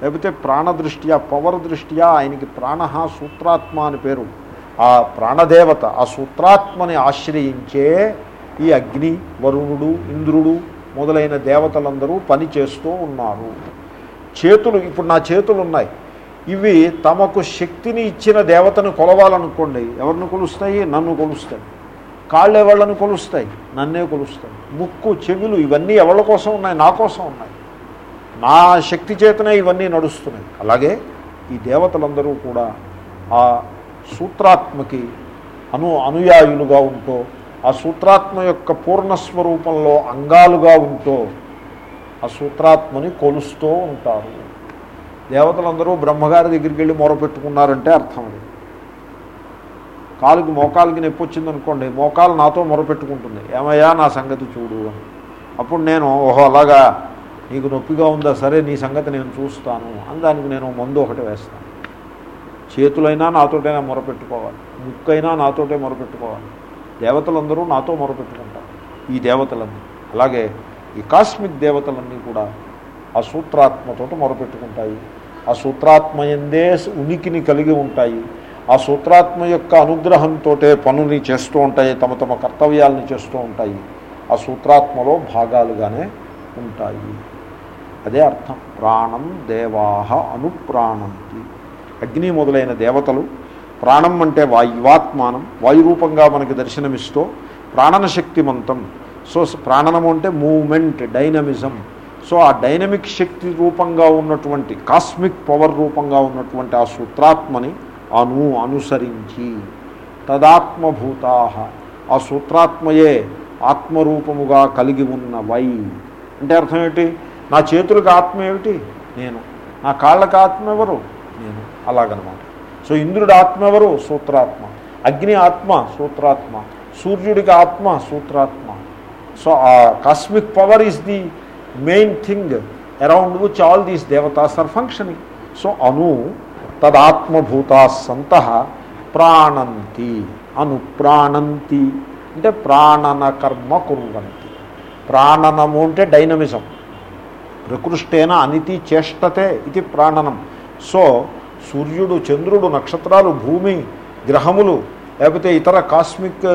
లేకపోతే ప్రాణదృష్ట్యా పవర్ దృష్ట్యా ఆయనకి ప్రాణ సూత్రాత్మ అని పేరు. ఆ ప్రాణదేవత ఆ సూత్రాత్మని ఆశ్రయించే ఈ అగ్ని వరుణుడు ఇంద్రుడు మొదలైన దేవతలందరూ పని చేస్తూ ఉన్నారు. చేతులు ఇప్పుడు నా చేతులు ఉన్నాయి ఇవి తమకు శక్తిని ఇచ్చిన దేవతను కొలవాలనుకోండి ఎవరిని కొలుస్తాయి? నన్ను కొలుస్తాయి. కాళ్ళు ఎవళ్ళని కొలుస్తాయి? నన్నే కొలుస్తాయి. ముక్కు చెవులు ఇవన్నీ ఎవరి కోసం ఉన్నాయి? నా కోసం ఉన్నాయి. నా శక్తి చేతనే ఇవన్నీ నడుస్తున్నాయి. అలాగే ఈ దేవతలందరూ కూడా ఆ సూత్రాత్మకి అను అనుయాయులుగా ఉంటూ ఆ సూత్రాత్మ యొక్క పూర్ణస్వరూపంలో అంగాలుగా ఉంటూ ఆ సూత్రాత్మని కొలుస్తూ ఉంటారు. దేవతలందరూ బ్రహ్మగారి దగ్గరికి వెళ్ళి మొరపెట్టుకున్నారంటే అర్థం అది. కాలుకి మోకాలుకి నొప్పి వచ్చింది అనుకోండి మోకాలు నాతో మొరపెట్టుకుంటుంది ఏమయ్యా నా సంగతి చూడు అని. అప్పుడు నేను ఓహో అలాగా నీకు నొప్పిగా ఉందా? సరే నీ సంగతి నేను చూస్తాను అని దానికి నేను మందు ఒకటి వేస్తాను. చేతులైనా నాతోటైనా మొరపెట్టుకోవాలి ముక్కైనా నాతోటే మొరపెట్టుకోవాలి దేవతలందరూ నాతో మొరపెట్టుకుంటారు ఈ దేవతలన్నీ. అలాగే ఈ కాస్మిక్ దేవతలన్నీ కూడా ఆ సూత్రాత్మతోటి మొరపెట్టుకుంటాయి ఆ సూత్రాత్మయందే ఉనికిని కలిగి ఉంటాయి. ఆ సూత్రాత్మ యొక్క అనుగ్రహంతో పనుని చేస్తూ ఉంటాయి తమ తమ కర్తవ్యాలని చేస్తూ ఉంటాయి. ఆ సూత్రాత్మలో భాగాలుగానే ఉంటాయి. అదే అర్థం. ప్రాణం దేవాహ అనుప్రాణంతి. అగ్ని మొదలైన దేవతలు ప్రాణం అంటే వాయువాత్మానం వాయురూపంగా మనకి దర్శనమిస్తూ ప్రాణన శక్తిమంతం సో ప్రాణనము అంటే మూమెంట్ డైనమిజం. సో ఆ డైనమిక్ శక్తి రూపంగా ఉన్నటువంటి కాస్మిక్ పవర్ రూపంగా ఉన్నటువంటి ఆ సూత్రాత్మని అను అనుసరించి తదాత్మభూతా ఆ సూత్రాత్మయే ఆత్మరూపముగా కలిగి ఉన్నవై అంటే అర్థం ఏమిటి? నా చేతులకు ఆత్మ ఏమిటి? నేను. నా కాళ్ళకు ఆత్మ ఎవరు? నేను. అలాగనమాట. సో ఇంద్రుడి ఆత్మ ఎవరు? సూత్రాత్మ. అగ్ని ఆత్మ? సూత్రాత్మ. సూర్యుడికి ఆత్మ? సూత్రాత్మ. సో ఆ cosmic power is the main thing around which all these దేవతాస్ are functioning so అను తదాత్మభూతా సంత ప్రాణంతి అనుప్రాణంతి అంటే ప్రాణన కర్మ కుర్వంతి ప్రాణనము అంటే డైనమిజం ప్రకృష్టేన అనితి చేష్టతే ఇది ప్రాణనం సో సూర్యుడు చంద్రుడు నక్షత్రాలు భూమి గ్రహములు లేకపోతే ఇతర కాస్మిక్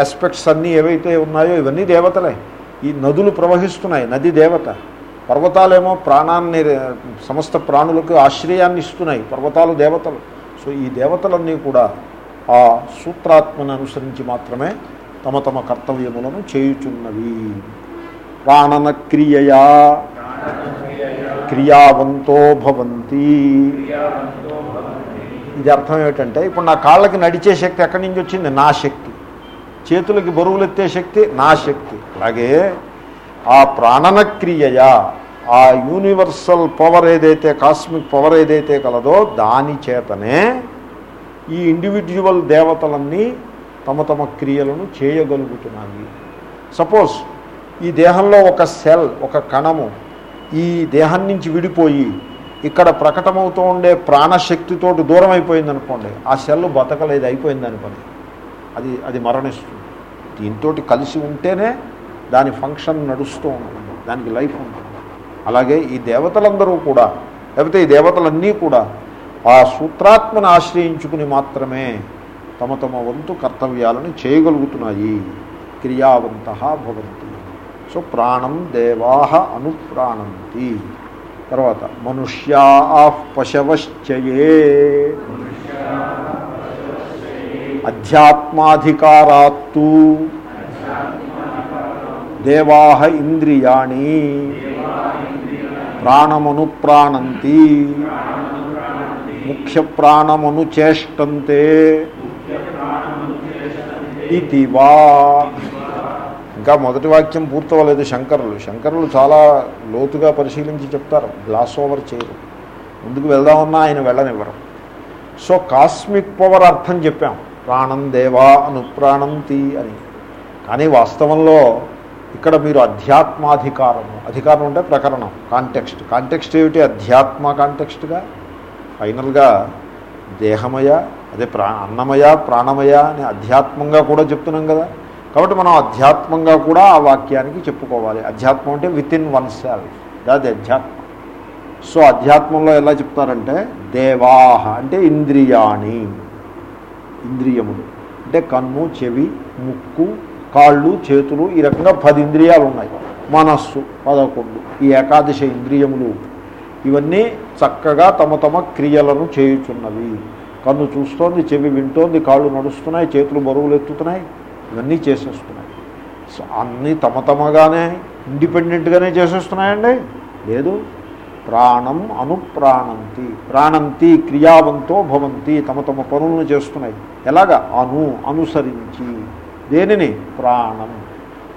ఆస్పెక్ట్స్ అన్నీ ఏవైతే ఉన్నాయో ఇవన్నీ దేవతలే ఈ నదులు ప్రవహిస్తున్నాయి నది దేవత. పర్వతాలేమో ప్రాణాన్ని సమస్త ప్రాణులకు ఆశ్రయాన్ని ఇస్తున్నాయి పర్వతాలు దేవతలు. సో ఈ దేవతలన్నీ కూడా ఆ సూత్రాత్మను అనుసరించి మాత్రమే తమ తమ కర్తవ్యములను చేయుచున్నవి. ప్రాణన క్రియయా క్రియావంతో భవంతి. ఇది అర్థం ఏమిటంటే ఇప్పుడు నా కాళ్ళకి నడిచే శక్తి ఎక్కడి నుంచి వచ్చింది? నా శక్తి. చేతులకి బరువులెత్తే శక్తి నా శక్తి. అలాగే ఆ ప్రాణన క్రియయా ఆ యూనివర్సల్ పవర్ ఏదైతే కాస్మిక్ పవర్ ఏదైతే కలదో దాని చేతనే ఈ ఇండివిజువల్ దేవతలన్నీ తమ తమ క్రియలను చేయగలుగుతున్నాయి. సపోజ్ ఈ దేహంలో ఒక సెల్ ఒక కణము ఈ దేహం నుంచి విడిపోయి ఇక్కడ ప్రకటమవుతూ ఉండే ప్రాణశక్తితోటి దూరం అయిపోయింది అనుకోండి ఆ సెల్ బతకలేదు అయిపోయింది అనుకోండి అది అది మరణిస్తుంది. దీంతో కలిసి ఉంటేనే దాని ఫంక్షన్ నడుస్తూ ఉంటుంది దానికి లైఫ్ ఉంటుంది. అలాగే ఈ దేవతలందరూ కూడా లేకపోతే ఈ దేవతలన్నీ కూడా ఆ సూత్రాత్మను ఆశ్రయించుకుని మాత్రమే తమ తమ వంతు కర్తవ్యాలను చేయగలుగుతున్నాయి. క్రియావంత భవంతి. సో ప్రాణం దేవా అనుప్రాణంతి. తర్వాత మనుష్యా పశవశ్చయే. అధ్యాత్మాధికారాత్తు. దేవాహ ఇంద్రియాణి. ప్రాణమను ప్రాణంతి. ముఖ్య ప్రాణమును చేష్టంతే. ఇది వా. ఇంకా మొదటి వాక్యం పూర్తవలేదు శంకరులు. శంకరులు చాలా లోతుగా పరిశీలించి చెప్తారు. గ్లాస్ ఓవర్ చేయరు. ముందుకు వెళ్దామన్నా ఆయన వెళ్ళనివ్వరు. సో కాస్మిక్ పవర్ అర్థం చెప్పాం. ప్రాణం దేవా అనుప్రాణంతి అని. కానీ వాస్తవంలో ఇక్కడ మీరు అధ్యాత్మాధికారము అధికారం అంటే ప్రకరణం కాంటెక్స్ట్ కాంటెక్స్ట్ ఏమిటి? అధ్యాత్మ కాంటెక్స్ట్గా ఫైనల్గా దేహమయ అదే ప్రా అన్నమయ ప్రాణమయ అని అధ్యాత్మంగా కూడా చెప్తున్నాం కదా. కాబట్టి మనం అధ్యాత్మంగా కూడా ఆ వాక్యానికి చెప్పుకోవాలి. అధ్యాత్మం అంటే విత్ ఇన్ వన్ సెల్ఫ్ దాది అధ్యాత్మం. సో అధ్యాత్మంలో ఎలా చెప్తారంటే దేవాహ అంటే ఇంద్రియాణి. ఇంద్రియములు. అంటే కన్ను చెవి ముక్కు కాళ్ళు చేతులు ఈ రకంగా పది ఇంద్రియాలు ఉన్నాయి. మనస్సు పదకొండు. ఈ ఏకాదశ ఇంద్రియములు. ఇవన్నీ చక్కగా తమ తమ క్రియలను చేయుచున్నవి. కన్ను చూస్తోంది చెవి వింటోంది కాళ్ళు నడుస్తున్నాయి చేతులు బరువులు ఎత్తుతున్నాయి. ఇవన్నీ చేసేస్తున్నాయి. అన్నీ తమ తమగానే ఇండిపెండెంట్గానే చేసేస్తున్నాయండి? లేదు. ప్రాణం అనుప్రాణంతి. ప్రాణంతి క్రియావంతో భవంతి తమ తమ పనులను చేస్తున్నాయి. ఎలాగా? అను అనుసరించి. దేనిని? ప్రాణం.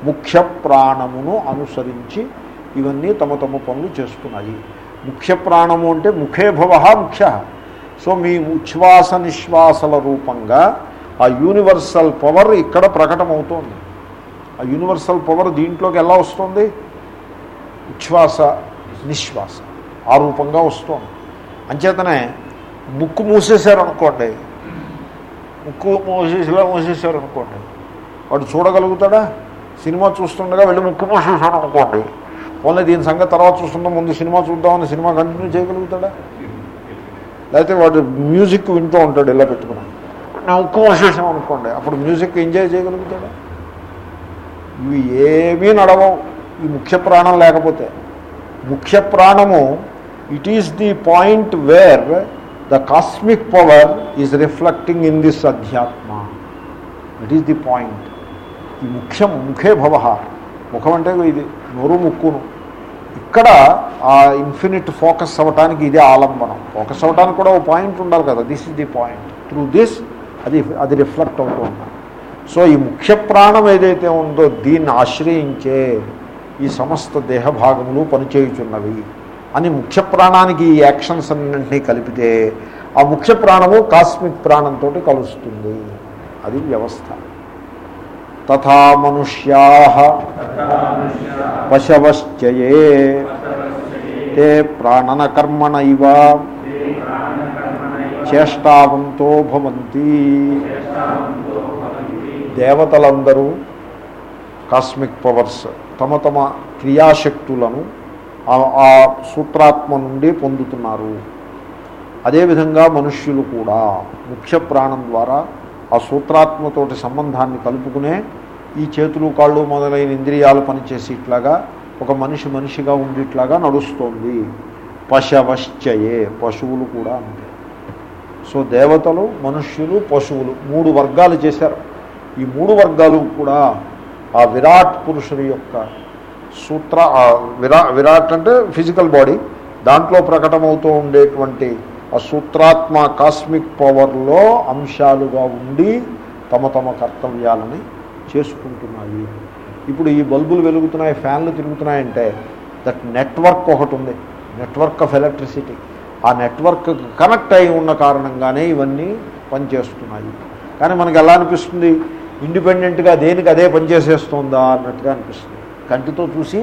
ముఖ్య ప్రాణమును అనుసరించి ఇవన్నీ తమ తమ పనులు చేస్తున్నాయి. ముఖ్య ప్రాణము అంటే ముఖే భవ ముఖ్య. సో మీ ఉచ్ఛ్వాస నిశ్వాసల రూపంగా ఆ యూనివర్సల్ పవర్ ఇక్కడ ప్రకటమవుతోంది. ఆ యూనివర్సల్ పవర్ దీంట్లోకి ఎలా వస్తుంది? ఉచ్ఛ్వాస నిశ్వాస. ఆ రూపంగా వస్తుంది. అంచేతనే ముక్కు మూసేశారు అనుకోండి ముక్కు మూసేసిలా మూసేశారు అనుకోండి వాడు చూడగలుగుతాడా? సినిమా చూస్తుండగా వెళ్ళి ముక్కు మూసేశాడు అనుకోండి ఓన్లీ దీని సంగతి తర్వాత చూస్తుందా ముందు సినిమా చూద్దామని సినిమా కంటిన్యూ చేయగలుగుతాడా? లేకపోతే వాడు మ్యూజిక్ వింటూ ఉంటాడు ఇలా పెట్టుకుని నా ముక్కు మూసేసాం అనుకోండి అప్పుడు మ్యూజిక్ ఎంజాయ్ చేయగలుగుతాడా? ఇవి ఏమీ నడవవు. ఈ ముఖ్య ప్రాణం లేకపోతే ముఖ్య ప్రాణము it is the point where the cosmic power is reflecting in this అధ్యాత్మ ఇట్ ఈస్ ది పాయింట్ ఈ ముఖ్యం ముఖే భవ. ముఖం అంటే ఇది నోరు ముక్కును. ఇక్కడ ఆ ఇన్ఫినిట్ ఫోకస్ అవ్వటానికి ఇదే ఆలంబనం. ఫోకస్ అవ్వడానికి కూడా ఒక పాయింట్ ఉండాలి కదా. This is the point through this అది అది రిఫ్లెక్ట్ అవుతూ ఉండాలి. సో ఈ ముఖ్య ప్రాణం ఏదైతే ఉందో దీన్ని ఆశ్రయించే ఈ సమస్త దేహ భాగములు పనిచేయుచున్నవి. అని ముఖ్య ప్రాణానికి ఈ యాక్షన్స్ అన్నింటినీ కలిపితే ఆ ముఖ్య ప్రాణము కాస్మిక్ ప్రాణంతో కలుస్తుంది. అది వ్యవస్థ. తథా మనుష్యా పశవశ్చయే. తే ప్రాణన కర్మణ ఇవ చేష్టావంతో భవంతి. దేవతలందరూ కాస్మిక్ పవర్స్ తమ తమ క్రియాశక్తులను ఆ- ఆ సూత్రాత్మ నుండి పొందుతున్నారు. అదేవిధంగా మనుష్యులు కూడా ముఖ్య ప్రాణం ద్వారా ఆ సూత్రాత్మతోటి సంబంధాన్ని కలుపుకునే ఈ చేతులు కాళ్ళు మొదలైన ఇంద్రియాలు పనిచేసి ఇట్లాగా ఒక మనిషి మనిషిగా ఉండిట్లాగా నడుస్తోంది. పశవశ్చయే పశువులు కూడా అంతే. సో దేవతలు మనుష్యులు పశువులు మూడు వర్గాలు చేశారు. ఈ మూడు వర్గాలు కూడా ఆ విరాట్ పురుషుని యొక్క సూత్ర విరా విరాట్ అంటే ఫిజికల్ బాడీ దాంట్లో ప్రకటమవుతూ ఉండేటువంటి ఆ సూత్రాత్మ కాస్మిక్ పవర్లో అంశాలుగా ఉండి తమ తమ కర్తవ్యాలని చేసుకుంటున్నాయి. ఇప్పుడు ఈ బల్బులు వెలుగుతున్నాయి ఫ్యాన్లు తిరుగుతున్నాయంటే దట్ నెట్వర్క్ ఒకటి ఉంది. నెట్వర్క్ ఆఫ్ ఎలక్ట్రిసిటీ ఆ నెట్వర్క్ కనెక్ట్ అయి ఉన్న కారణంగానే ఇవన్నీ పనిచేస్తున్నాయి. కానీ మనకు ఎలా అనిపిస్తుంది? ఇండిపెండెంట్గా దేనికి అదే పనిచేసేస్తుందా అన్నట్టుగా అనిపిస్తుంది. కంటితో చూసి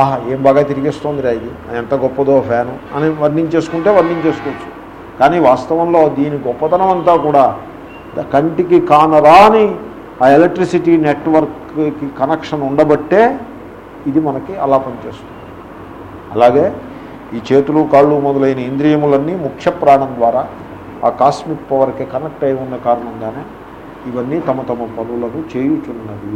ఆహా ఏం బాగా తిరిగేస్తోందిరా ఇది? ఎంత గొప్పదో ఫ్యాను అని వర్ణించేసుకుంటే వర్ణించేసుకోవచ్చు. కానీ వాస్తవంలో దీని గొప్పతనం అంతా కూడా కంటికి కానరాని ఆ ఎలక్ట్రిసిటీ నెట్వర్క్కి కనెక్షన్ ఉండబట్టే ఇది మనకి అలా పనిచేస్తుంది. అలాగే ఈ చేతులు కాళ్ళు మొదలైన ఇంద్రియములన్నీ ముఖ్య ప్రాణం ద్వారా ఆ కాస్మిక్ పవర్కి కనెక్ట్ అయి ఉన్న కారణంగానే ఇవన్నీ తమ తమ పనులను చేయుచున్నది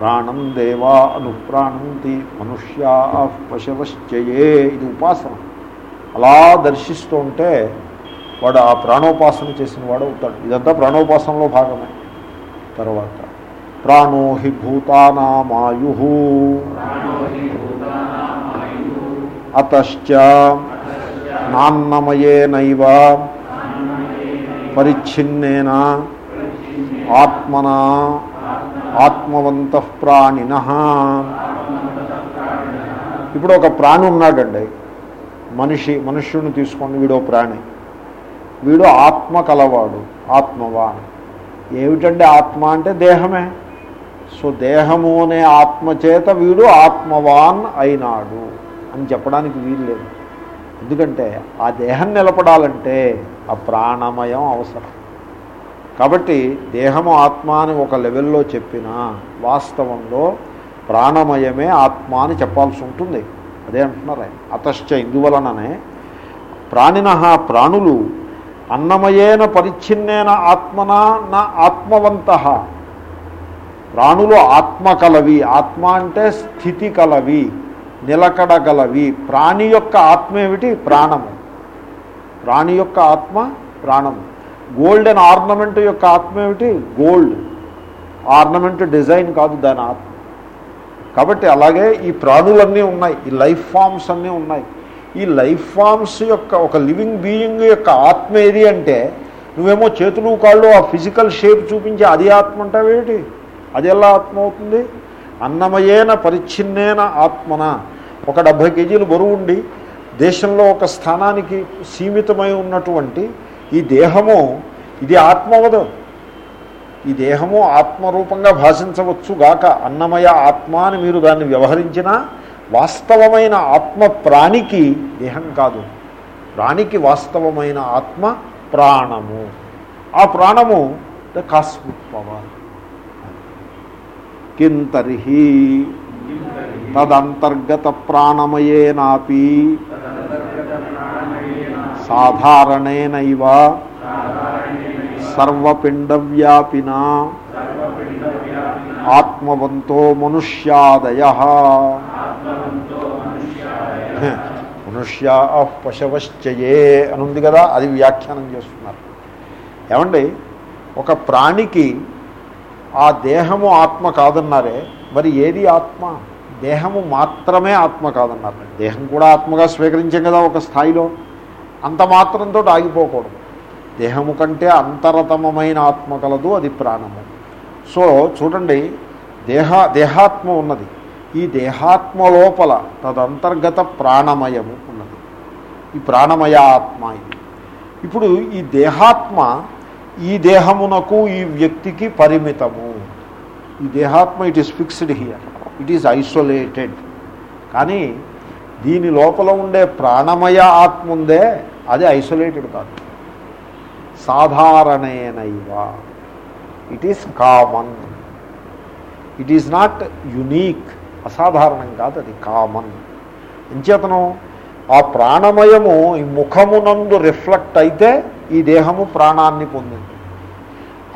ప్రాణం దేవా అనుప్రాణంతి మనుష్యా పశవశ్చయే. ఇది ఉపాసన. అలా దర్శిస్తూ ఉంటే వాడు ఆ ప్రాణోపాసన చేసిన వాడు అవుతాడు. ఇదంతా ప్రాణోపాసనలో భాగమే. తర్వాత ప్రాణో హి భూతానామాయు అతశ్చ నాన్నమయేనైవ పరిచ్ఛిన్నేన. ఆత్మనా. ఆత్మవంత ప్రాణిన. ఇప్పుడు ఒక ప్రాణి ఉన్నాడండి. మనిషి మనుష్యుని తీసుకోండి వీడో ప్రాణి. వీడు ఆత్మ కలవాడు ఆత్మవాన్. ఏమిటంటే ఆత్మ అంటే దేహమే? సో దేహము అనే ఆత్మ చేత వీడు ఆత్మవాన్ అయినాడు అని చెప్పడానికి వీలు లేదు. ఎందుకంటే ఆ దేహం నిలబడాలంటే ఆ ప్రాణమయం అవసరం. కాబట్టి దేహము ఆత్మ అని ఒక లెవెల్లో చెప్పినా వాస్తవంలో ప్రాణమయమే ఆత్మ అని చెప్పాల్సి ఉంటుంది. అదే అంటున్నారు ఆయన. అతశ్చ ఇందువలననే ప్రాణిన ప్రాణులు అన్నమయేన పరిచ్ఛిన్నేన ఆత్మన నా ఆత్మవంత. ప్రాణులు ఆత్మ కలవి. ఆత్మ అంటే స్థితి కలవి నిలకడగలవి ప్రాణి యొక్క ఆత్మ ఏమిటి? ప్రాణము. ప్రాణి యొక్క ఆత్మ ప్రాణము. గోల్డ్ అండ్ ఆర్నమెంట్ యొక్క ఆత్మ ఏమిటి? గోల్డ్. ఆర్నమెంట్ డిజైన్ కాదు దాని ఆత్మ. కాబట్టి అలాగే ఈ ప్రాణులన్నీ ఉన్నాయి ఈ లైఫ్ ఫామ్స్ అన్నీ ఉన్నాయి. ఈ లైఫ్ ఫామ్స్ యొక్క ఒక లివింగ్ బీయింగ్ యొక్క ఆత్మ ఏది అంటే నువ్వేమో చేతులు కాళ్ళు ఆ ఫిజికల్ షేప్ చూపించి అది ఆత్మ అంటావేటి అది ఎలా ఆత్మ అవుతుంది? అన్నమయేన పరిచ్ఛిన్నేన ఆత్మన. ఒక డెబ్భై కేజీలు బరువు ఉండి దేశంలో ఒక స్థానానికి సీమితమై ఉన్నటువంటి ఈ దేహము ఇది ఆత్మవదు. ఈ దేహము ఆత్మరూపంగా భాషించవచ్చు గాక అన్నమయ ఆత్మ అని మీరు దాన్ని వ్యవహరించినా వాస్తవమైన ఆత్మ ప్రాణికి దేహం కాదు. ప్రాణికి వాస్తవమైన ఆత్మ ప్రాణము. ఆ ప్రాణము ద కాస్మిక్ పవర్ కింతర్హి. తదంతర్గత ప్రాణమయేనాపి. సాధారణేనైవ సర్వపిండవ్యాపిన. ఆత్మవంతో మనుష్యాదయ. మనుష్యా పశవశ్చయే అని ఉంది కదా అది వ్యాఖ్యానం చేస్తున్నారు. ఏమండి ఒక ప్రాణికి ఆ దేహము ఆత్మ కాదన్నారే మరి ఏది ఆత్మ? దేహము మాత్రమే ఆత్మ కాదన్నారు. దేహం కూడా ఆత్మగా స్వీకరించాం కదా ఒక స్థాయిలో. అంత మాత్రంతో ఆగిపోకూడదు. దేహము కంటే అంతరతమమైన ఆత్మ కలదు అది ప్రాణము. సో చూడండి దేహ దేహాత్మ ఉన్నది. ఈ దేహాత్మ లోపల తదంతర్గత ప్రాణమయము ఉన్నది. ఈ ప్రాణమయ ఆత్మ ఇది. ఇప్పుడు ఈ దేహాత్మ ఈ దేహమునకు ఈ వ్యక్తికి పరిమితము. ఈ దేహాత్మ it is fixed here it is isolated కానీ దీని లోపల ఉండే ప్రాణమయ ఆత్మ ఉందే అది ఐసోలేటెడ్ కాదు. సాధారణేనైవ it is common it is not unique అసాధారణం కాదు అది కామన్ ఎంచేతనం ఆ ప్రాణమయము ఈ ముఖమునందు రిఫ్లెక్ట్ అయితే ఈ దేహము ప్రాణాన్ని పొందింది.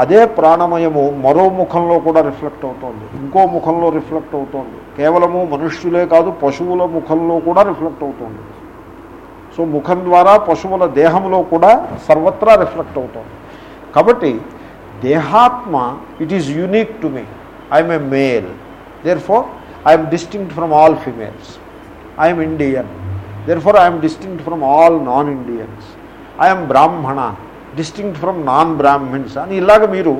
అదే ప్రాణమయము మరో ముఖంలో కూడా రిఫ్లెక్ట్ అవుతోంది. ఇంకో ముఖంలో రిఫ్లెక్ట్ అవుతోంది. కేవలము మనుష్యులే కాదు పశువుల ముఖంలో కూడా రిఫ్లెక్ట్ అవుతోంది. సో ముఖం ద్వారా పశువుల దేహంలో కూడా సర్వత్రా రిఫ్లెక్ట్ అవుతోంది. కాబట్టి దేహాత్మ it is unique to me I'm a male therefore I'm distinct from all females I'm Indian therefore I'm distinct from all non Indians I'm Brahmin distinct from non Brahmins అని ఇలాగ మీరు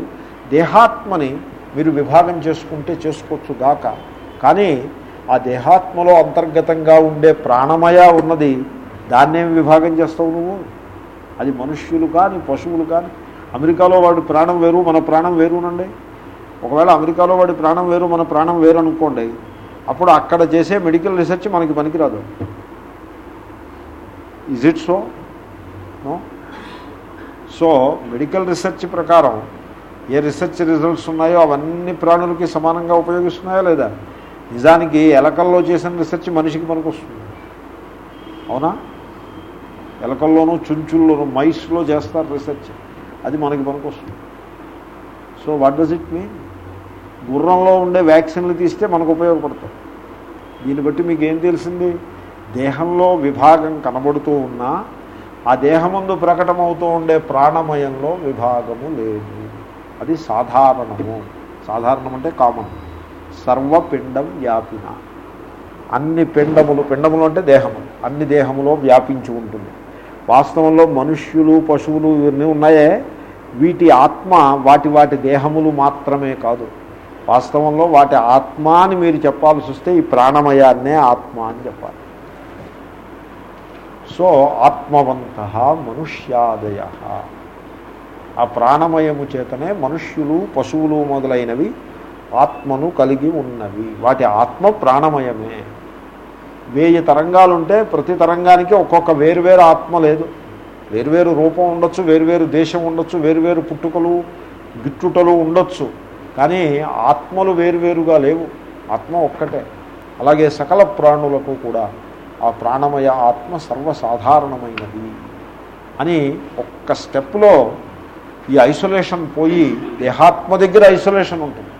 దేహాత్మని మీరు విభాగం చేసుకుంటే చేసుకోవచ్చు గాక. కానీ ఆ దేహాత్మలో అంతర్గతంగా ఉండే ప్రాణమయ ఉన్నది దాన్నేం విభాగం చేస్తావు నువ్వు? అది మనుష్యులు కానీ పశువులు కానీ. అమెరికాలో వాడి ప్రాణం వేరు మన ప్రాణం వేరునండి. ఒకవేళ అమెరికాలో వాడి ప్రాణం వేరు మన ప్రాణం వేరు అనుకోండి అప్పుడు అక్కడ చేసే మెడికల్ రీసెర్చ్ మనకి పనికిరాదు. Is it so no so medical research ప్రకారం ఏ రీసెర్చ్ రిజల్ట్స్ ఉన్నాయో అవన్నీ ప్రాణులకి సమానంగా ఉపయోగిస్తున్నాయా లేదా? నిజానికి ఎలకల్లో చేసిన రీసెర్చ్ మనిషికి పనికొస్తుంది. అవునా? ఎలకల్లోనూ చుంచుల్లోనూ మైస్లో చేస్తారు రీసెర్చ్. అది మనకి పనికొస్తుంది. So what does it mean? గుర్రంలో ఉండే వ్యాక్సిన్లు తీస్తే మనకు ఉపయోగపడతాయి. దీన్ని బట్టి మీకు ఏం తెలిసింది? దేహంలో విభాగం కనబడుతూ ఉన్నా ఆ దేహముందు ప్రకటమవుతూ ఉండే ప్రాణమయంలో విభాగము లేదు. అది సాధారణము. సాధారణం అంటే కామన్. సర్వపిండం వ్యాపిన. అన్ని పిండములు పిండములు అంటే దేహము. అన్ని దేహములో వ్యాపించి ఉంటుంది. వాస్తవంలో మనుష్యులు పశువులు ఇవన్నీ ఉన్నాయే. వీటి ఆత్మ వాటి వాటి దేహములు మాత్రమే కాదు. వాస్తవంలో వాటి ఆత్మ అని మీరు చెప్పాల్సి వస్తే ఈ ప్రాణమయాన్నే ఆత్మ అని చెప్పాలి. సో ఆత్మవంత మనుష్యాదయ. ఆ ప్రాణమయము చేతనే మనుష్యులు పశువులు మొదలైనవి ఆత్మను కలిగి ఉన్నవి. వాటి ఆత్మ ప్రాణమయమే. వెయ్యి తరంగాలుంటే ప్రతి తరంగానికి ఒక్కొక్క వేరువేరు ఆత్మ లేదు. వేరువేరు రూపం ఉండొచ్చు వేరువేరు దేశం ఉండొచ్చు వేరువేరు పుట్టుకలు గిట్టుటలు ఉండొచ్చు. కానీ ఆత్మలు వేరువేరుగా లేవు. ఆత్మ ఒక్కటే. అలాగే సకల ప్రాణులకు కూడా ఆ ప్రాణమయ ఆత్మ సర్వసాధారణమైనది అని ఒక్క స్టెప్లో ఈ ఐసోలేషన్ పోయి దేహాత్మ దగ్గర ఐసోలేషన్ ఉంటుంది.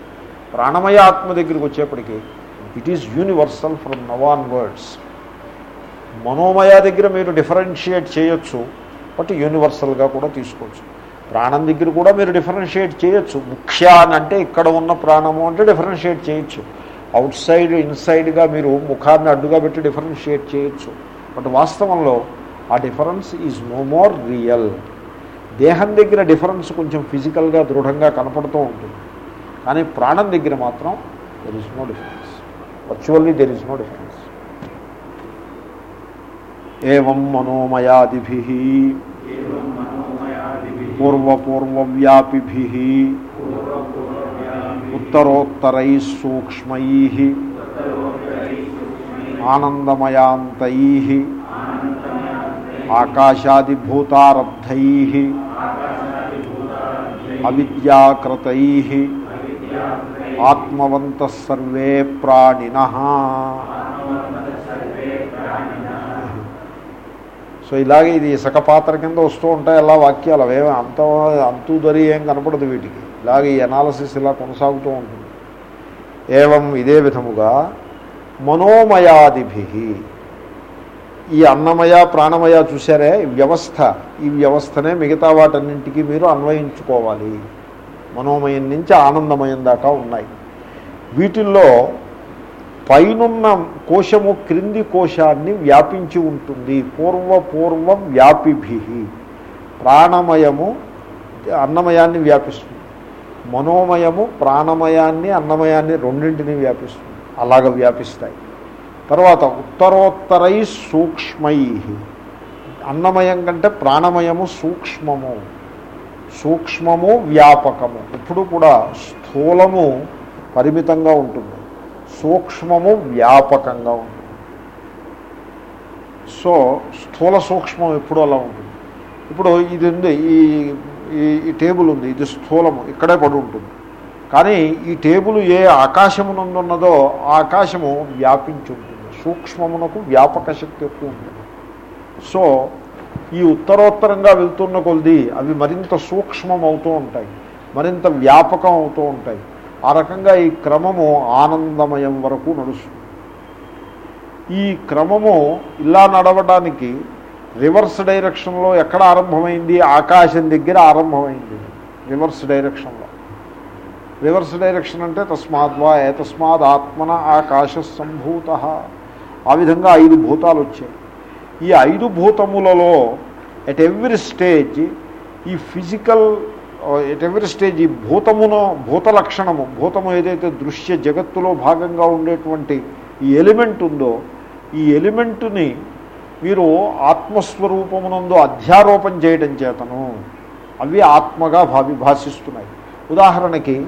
ప్రాణమయ ఆత్మ దగ్గరికి వచ్చేప్పటికి it is universal from now onwards మనోమయ దగ్గర మీరు డిఫరెన్షియేట్ చేయొచ్చు బట్ యూనివర్సల్గా కూడా తీసుకోవచ్చు. ప్రాణం దగ్గర కూడా మీరు డిఫరెన్షియేట్ చేయొచ్చు. ముఖ్య అని అంటే ఇక్కడ ఉన్న ప్రాణము అంటే డిఫరెన్షియేట్ చేయొచ్చు. అవుట్ సైడ్ ఇన్సైడ్గా మీరు ముఖాన్ని అడ్డుగా పెట్టి డిఫరెన్షియేట్ చేయొచ్చు. బట్ వాస్తవంలో ఆ difference is no more real. దేహం దగ్గర డిఫరెన్స్ కొంచెం ఫిజికల్గా దృఢంగా కనపడుతూ ఉంటుంది. కానీ ప్రాణం దగ్గర మాత్రం there is no difference virtually there is no difference ఏం మనోమయాదిభి. పూర్వపూర్వవ్యాపిభి. ఉత్తరోత్తరై సూక్ష్మై ఆనందమయాంతై ఆకాశాదిభూతారబ్ధై అవిద్యాకృతై ఆత్మవంత సర్వే ప్రాణిన సో ఇలాగే ఇది ఇసుక పాత్ర కింద వస్తూ ఉంటాయి అలా వాక్యాలు అవేమి అంత అంతు దరి ఏం కనపడదు వీటికి. ఇలాగ ఈ అనాలసిస్ ఇలా కొనసాగుతూ ఉంటుంది. ఏవం ఇదే విధముగా మనోమయాదిభి. ఈ అన్నమయ ప్రాణమయ చూసారే వ్యవస్థ ఈ వ్యవస్థనే మిగతా వాటన్నింటికి మీరు అన్వయించుకోవాలి. మనోమయం నుంచి ఆనందమయం దాకా ఉన్నాయి. వీటిల్లో పైనున్న కోశము క్రింది కోశాన్ని వ్యాపించి ఉంటుంది. పూర్వ వ్యాపిభి. ప్రాణమయము అన్నమయాన్ని వ్యాపిస్తుంది. మనోమయము ప్రాణమయాన్ని అన్నమయాన్ని రెండింటినీ వ్యాపిస్తుంది. అలాగ వ్యాపిస్తాయి. తర్వాత ఉత్తరోత్తరై సూక్ష్మై. అన్నమయం కంటే ప్రాణమయము సూక్ష్మము. సూక్ష్మము వ్యాపకము. ఇప్పుడు కూడా స్థూలము పరిమితంగా ఉంటుంది. సూక్ష్మము వ్యాపకంగా ఉంటుంది. సో స్థూల సూక్ష్మం ఎప్పుడూ అలా ఉంటుంది. ఇప్పుడు ఇది ఉంది ఈ ఈ టేబుల్ ఉంది ఇది స్థూలము ఇక్కడే పడి ఉంటుంది. కానీ ఈ టేబుల్ ఏ ఆకాశమునందున్నదో ఆ ఆకాశము వ్యాపించి ఉంటుంది. సూక్ష్మమునకు వ్యాపక శక్తి ఎక్కువ ఉంటుంది. సో ఈ ఉత్తరోత్తరంగా వెళ్తున్న కొలిది అవి మరింత సూక్ష్మం అవుతూ ఉంటాయి మరింత వ్యాపకం అవుతూ ఉంటాయి. ఆ రకంగా ఈ క్రమము ఆనందమయం వరకు నడుస్తుంది. ఈ క్రమము ఇలా నడవడానికి రివర్స్ డైరెక్షన్లో ఎక్కడ ఆరంభమైంది? ఆకాశం దగ్గర ఆరంభమైంది. రివర్స్ డైరెక్షన్లో. రివర్స్ డైరెక్షన్ అంటే తస్మాద్వా తస్మాద్ ఆత్మన ఆకాశ సంభూత ఆ విధంగా ఐదు భూతాలు వచ్చాయి. ఈ ఐదు భూతములలో ఎట్ ఎవ్రీ స్టేజ్ ఈ ఫిజికల్ ఎట్ ఎవ్రీ స్టేజ్ ఈ భూతమును భూత లక్షణము భూతము ఏదైతే దృశ్య జగత్తులో భాగంగా ఉండేటువంటి ఈ ఎలిమెంట్ ఉందో ఈ ఎలిమెంటుని మీరు ఆత్మస్వరూపమునందు అధ్యారోపణ చేయడం చేతను. అవి ఆత్మగా భావి భాషిస్తున్నాయి. ఉదాహరణకి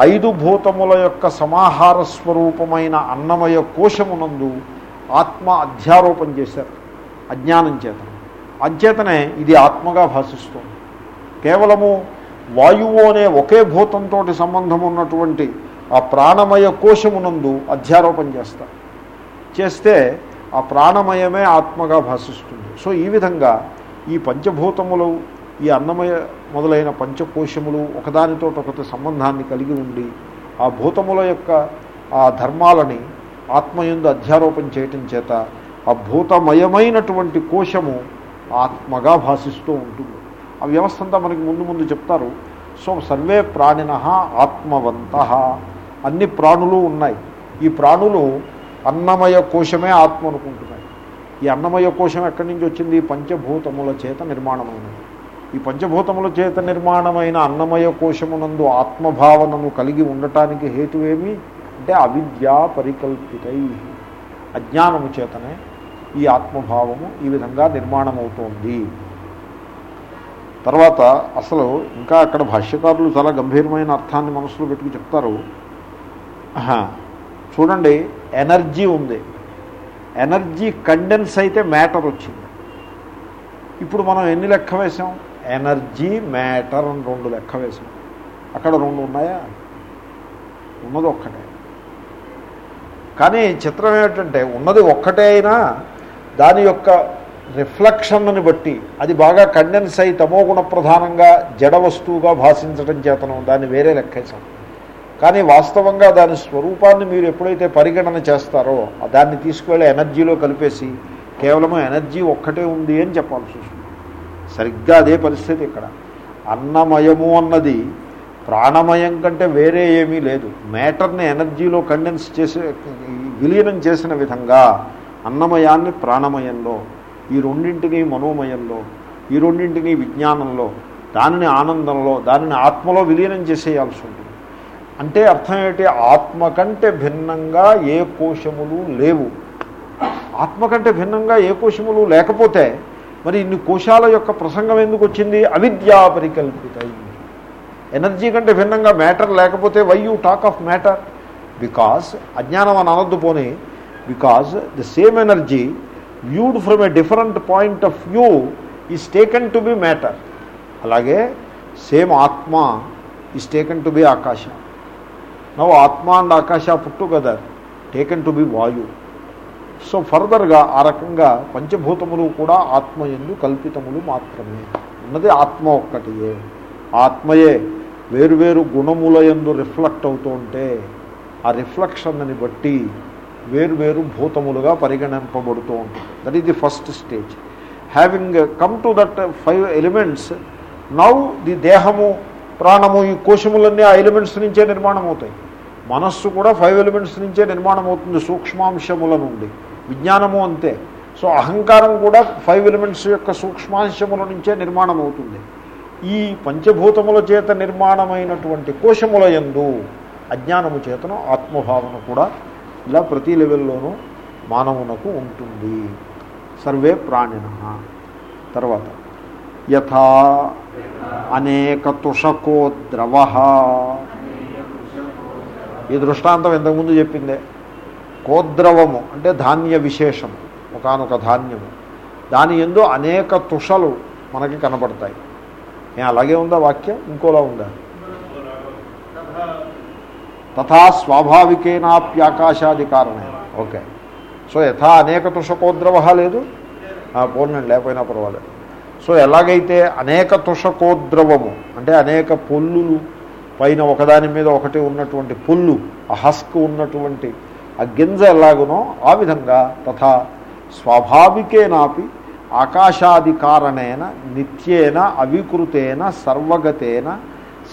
ఐదు భూతముల యొక్క సమాహార స్వరూపమైన అన్నమయ కోశమునందు ఆత్మ అధ్యారోపణ చేశారు. అజ్ఞానం చేతను. అంచేతనే ఇది ఆత్మగా భాషిస్తుంది. కేవలము వాయువు అనే ఒకే భూతంతో సంబంధం ఉన్నటువంటి ఆ ప్రాణమయ కోశమునందు అధ్యారోపణ చేస్తారు. చేస్తే ఆ ప్రాణమయమే ఆత్మగా భాషిస్తుంది. సో ఈ విధంగా ఈ పంచభూతములు ఈ అన్నమయ మొదలైన పంచకోశములు ఒకదానితో ఒకటి సంబంధాన్ని కలిగి ఉండి ఆ భూతముల యొక్క ఆ ధర్మాలని ఆత్మయందు అధ్యారోపణ చేయటం చేత ఆ భూతమయమైనటువంటి కోశము ఆత్మగా భాషిస్తూ ఉంటుంది. ఆ వ్యవస్థ అంతా మనకి ముందు ముందు చెప్తారు. సో సర్వే ప్రాణిన ఆత్మవంత అన్ని ప్రాణులు ఉన్నాయి. ఈ ప్రాణులు అన్నమయ కోశమే ఆత్మ అనుకుంటున్నాయి ఈ అన్నమయ కోశం ఎక్కడి నుంచి వచ్చింది? పంచభూతముల చేత నిర్మాణమైనది. ఈ పంచభూతముల చేత నిర్మాణమైన అన్నమయ కోశమునందు ఆత్మభావనను కలిగి ఉండటానికి హేతువేమి? అంటే అవిద్యా పరికల్పితై. అజ్ఞానము చేతనే ఈ ఆత్మభావము ఈ విధంగా నిర్మాణమవుతోంది. తర్వాత అసలు ఇంకా అక్కడ భాష్యకారులు చాలా గంభీరమైన అర్థాన్ని మనసులో పెట్టుకు చెప్తారు. చూడండి ఎనర్జీ ఉంది. ఎనర్జీ కండెన్స్ అయితే మ్యాటర్ వచ్చింది. ఇప్పుడు మనం ఎన్ని లెక్క వేసాం? ఎనర్జీ మ్యాటర్ అని రెండు లెక్క వేసాం. అక్కడ రెండు ఉన్నాయా? ఉన్నది ఒక్కటే. కానీ చిత్రం ఏమిటంటే ఉన్నది ఒక్కటే అయినా దాని యొక్క రిఫ్లెక్షన్ని బట్టి అది బాగా కండెన్స్ అయి తమోగుణ ప్రధానంగా జడ వస్తువుగా భాషించడం చేతనం. దాన్ని వేరే లెక్కేసాం కానీ వాస్తవంగా దాని స్వరూపాన్ని మీరు ఎప్పుడైతే పరిగణన చేస్తారో దాన్ని తీసుకువెళ్ళి ఎనర్జీలో కలిపేసి కేవలము ఎనర్జీ ఒక్కటే ఉంది అని చెప్పాల్సి వస్తుంది. సరిగ్గా అదే పరిస్థితి ఇక్కడ. అన్నమయము అన్నది ప్రాణమయం కంటే వేరే ఏమీ లేదు. మ్యాటర్ని ఎనర్జీలో కండెన్స్ చేసే విలీనం చేసిన విధంగా అన్నమయాన్ని ప్రాణమయంలో ఈ రెండింటినీ మనోమయంలో ఈ రెండింటిని విజ్ఞానంలో దానిని ఆనందంలో దానిని ఆత్మలో విలీనం చేసేయాల్సి ఉంటుంది. అంటే అర్థం ఏమిటి? ఆత్మ కంటే భిన్నంగా ఏ కోశములు లేవు. ఆత్మ కంటే భిన్నంగా ఏ కోశములు లేకపోతే మరి ఇన్ని కోశాల యొక్క ప్రసంగం ఎందుకు వచ్చింది? అవిద్యా పరికల్పితై. ఎనర్జీ కంటే భిన్నంగా మ్యాటర్ లేకపోతే why you talk of matter? Because అజ్ఞానం అని అనొద్దు పోని. Because the same energy viewed from a different point of view is taken to be matter. అలాగే సేమ్ ఆత్మ ఈజ్ టేకన్ టు బి ఆకాశం. నవ్ ఆత్మ అండ్ ఆకాశ పుట్టు కదా టేకన్ టు బి వాయు. సో ఫర్దర్గా ఆ రకంగా పంచభూతములు కూడా ఆత్మ ఎందు కల్పితములు మాత్రమే. ఉన్నది ఆత్మ ఒక్కటియే. ఆత్మయే వేరువేరు గుణముల ఎందు రిఫ్లెక్ట్ అవుతూ ఉంటే ఆ రిఫ్లెక్షన్ని బట్టి వేరువేరు భూతములుగా పరిగణింపబడుతూ ఉంటుంది. That is the first stage having come to that five elements now the దేహము ప్రాణము ఈ కోశములన్నీ ఆ ఎలిమెంట్స్ నుంచే నిర్మాణం అవుతాయి మనస్సు కూడా ఫైవ్ ఎలిమెంట్స్ నుంచే నిర్మాణం అవుతుంది సూక్ష్మాంశముల నుండి విజ్ఞానము అంతే. సో అహంకారం కూడా ఫైవ్ ఎలిమెంట్స్ యొక్క సూక్ష్మాంశముల నుంచే నిర్మాణం అవుతుంది ఈ పంచభూతముల చేత నిర్మాణమైనటువంటి కోశముల ఎందు అజ్ఞానము చేతను ఆత్మభావన కూడా ఇలా ప్రతి లెవెల్లోనూ మానవునకు ఉంటుంది. సర్వే ప్రాణిన. తర్వాత యథా అనేక తుషకో ద్రవ ఈ దృష్టాంతం ఇంతకుముందు చెప్పిందే. కోద్రవము అంటే ధాన్య విశేషము ఒకనొక ధాన్యము. దాని ఎందు అనేక తుషలు మనకి కనబడతాయి ఏ అలాగే ఉందా వాక్యం? ఇంకోలా ఉందా? తథా స్వాభావికేనాప్యాకాశాది కారణే ఓకే. సో యథా అనేక తుషకోద్రవ లేదు. పోనండి లేకపోయినా పర్వాలేదు. సో ఎలాగైతే అనేక తుషకోద్రవము అంటే అనేక పొల్లులు పైన ఒకదాని మీద ఒకటి ఉన్నటువంటి పొల్లు ఆ హస్క్ ఉన్నటువంటి ఆ గింజ ఎలాగునో ఆ విధంగా తథా స్వాభావికేనాపి ఆకాశాది కారణేన నిత్యేన అవికృతేన సర్వగతేన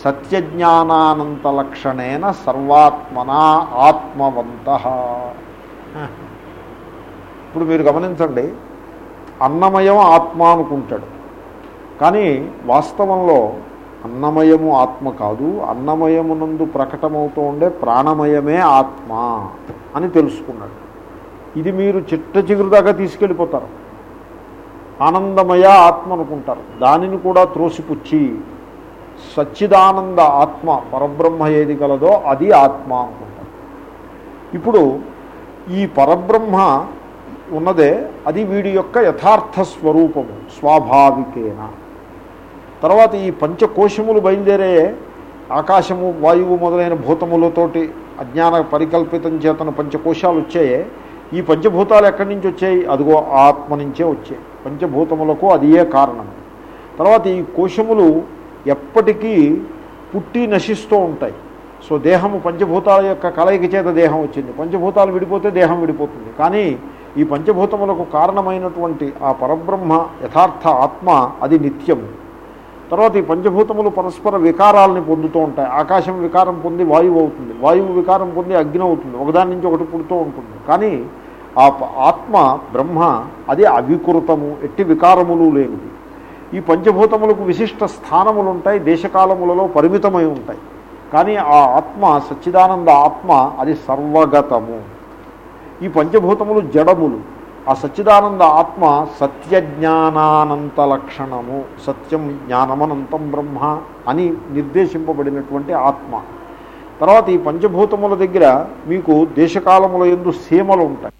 సత్యజ్ఞానానంతలక్షణేన సర్వాత్మనా ఆత్మవంత. ఇప్పుడు మీరు గమనించండి అన్నమయం ఆత్మ అనుకుంటాడు. కానీ వాస్తవంలో అన్నమయము ఆత్మ కాదు అన్నమయమునందు ప్రకటమవుతూ ఉండే ప్రాణమయమే ఆత్మ అని తెలుసుకున్నాడు. ఇది మీరు చిట్ట చిగురు దాకా తీసుకెళ్ళిపోతారు. ఆనందమయ ఆత్మ అనుకుంటారు. దానిని కూడా త్రోసిపుచ్చి సచ్చిదానంద ఆత్మ పరబ్రహ్మ ఏది కలదో అది ఆత్మ అనుకుంటారు. ఇప్పుడు ఈ పరబ్రహ్మ ఉన్నదే అది వీడి యొక్క యథార్థ స్వరూపము స్వాభావికేన. తర్వాత ఈ పంచకోశములు బయలుదేరే ఆకాశము వాయువు మొదలైన భూతములతోటి అజ్ఞాన పరికల్పితం చేతన పంచకోశాలు వచ్చాయే. ఈ పంచభూతాలు ఎక్కడి నుంచి వచ్చాయి? అదిగో ఆత్మ నుంచే వచ్చాయి. పంచభూతములకు అదియే కారణం? తర్వాత ఈ కోశములు ఎప్పటికీ పుట్టి నశిస్తూ ఉంటాయి. సో దేహము పంచభూతాల యొక్క కలయిక చేత దేహం వచ్చింది. పంచభూతాలు విడిపోతే దేహం విడిపోతుంది. కానీ ఈ పంచభూతములకు కారణమైనటువంటి ఆ పరబ్రహ్మ యథార్థ ఆత్మ అది నిత్యము తర్వాత ఈ పంచభూతములు పరస్పర వికారాలని పొందుతూ ఉంటాయి. ఆకాశం వికారం పొంది వాయువు అవుతుంది. వాయువు వికారం పొంది అగ్ని అవుతుంది. ఒకదాని నుంచి ఒకటి పుడుతూ ఉంటుంది. కానీ ఆ ఆత్మ బ్రహ్మ అది అవికృతము. ఎట్టి వికారములు లేనిది. ఈ పంచభూతములకు విశిష్ట స్థానములు ఉంటాయి దేశకాలములలో పరిమితమై ఉంటాయి. కానీ ఆ ఆత్మ సచ్చిదానంద ఆత్మ అది సర్వగతము. ఈ పంచభూతములు జడములు. ఆ సచ్చిదానంద ఆత్మ సత్యజ్ఞానానంత లక్షణము. సత్యం జ్ఞానమనంతం బ్రహ్మ అని నిర్దేశింపబడినటువంటి ఆత్మ. తర్వాత ఈ పంచభూతముల దగ్గర మీకు దేశకాలముల ఎందు సీమలు ఉంటాయి.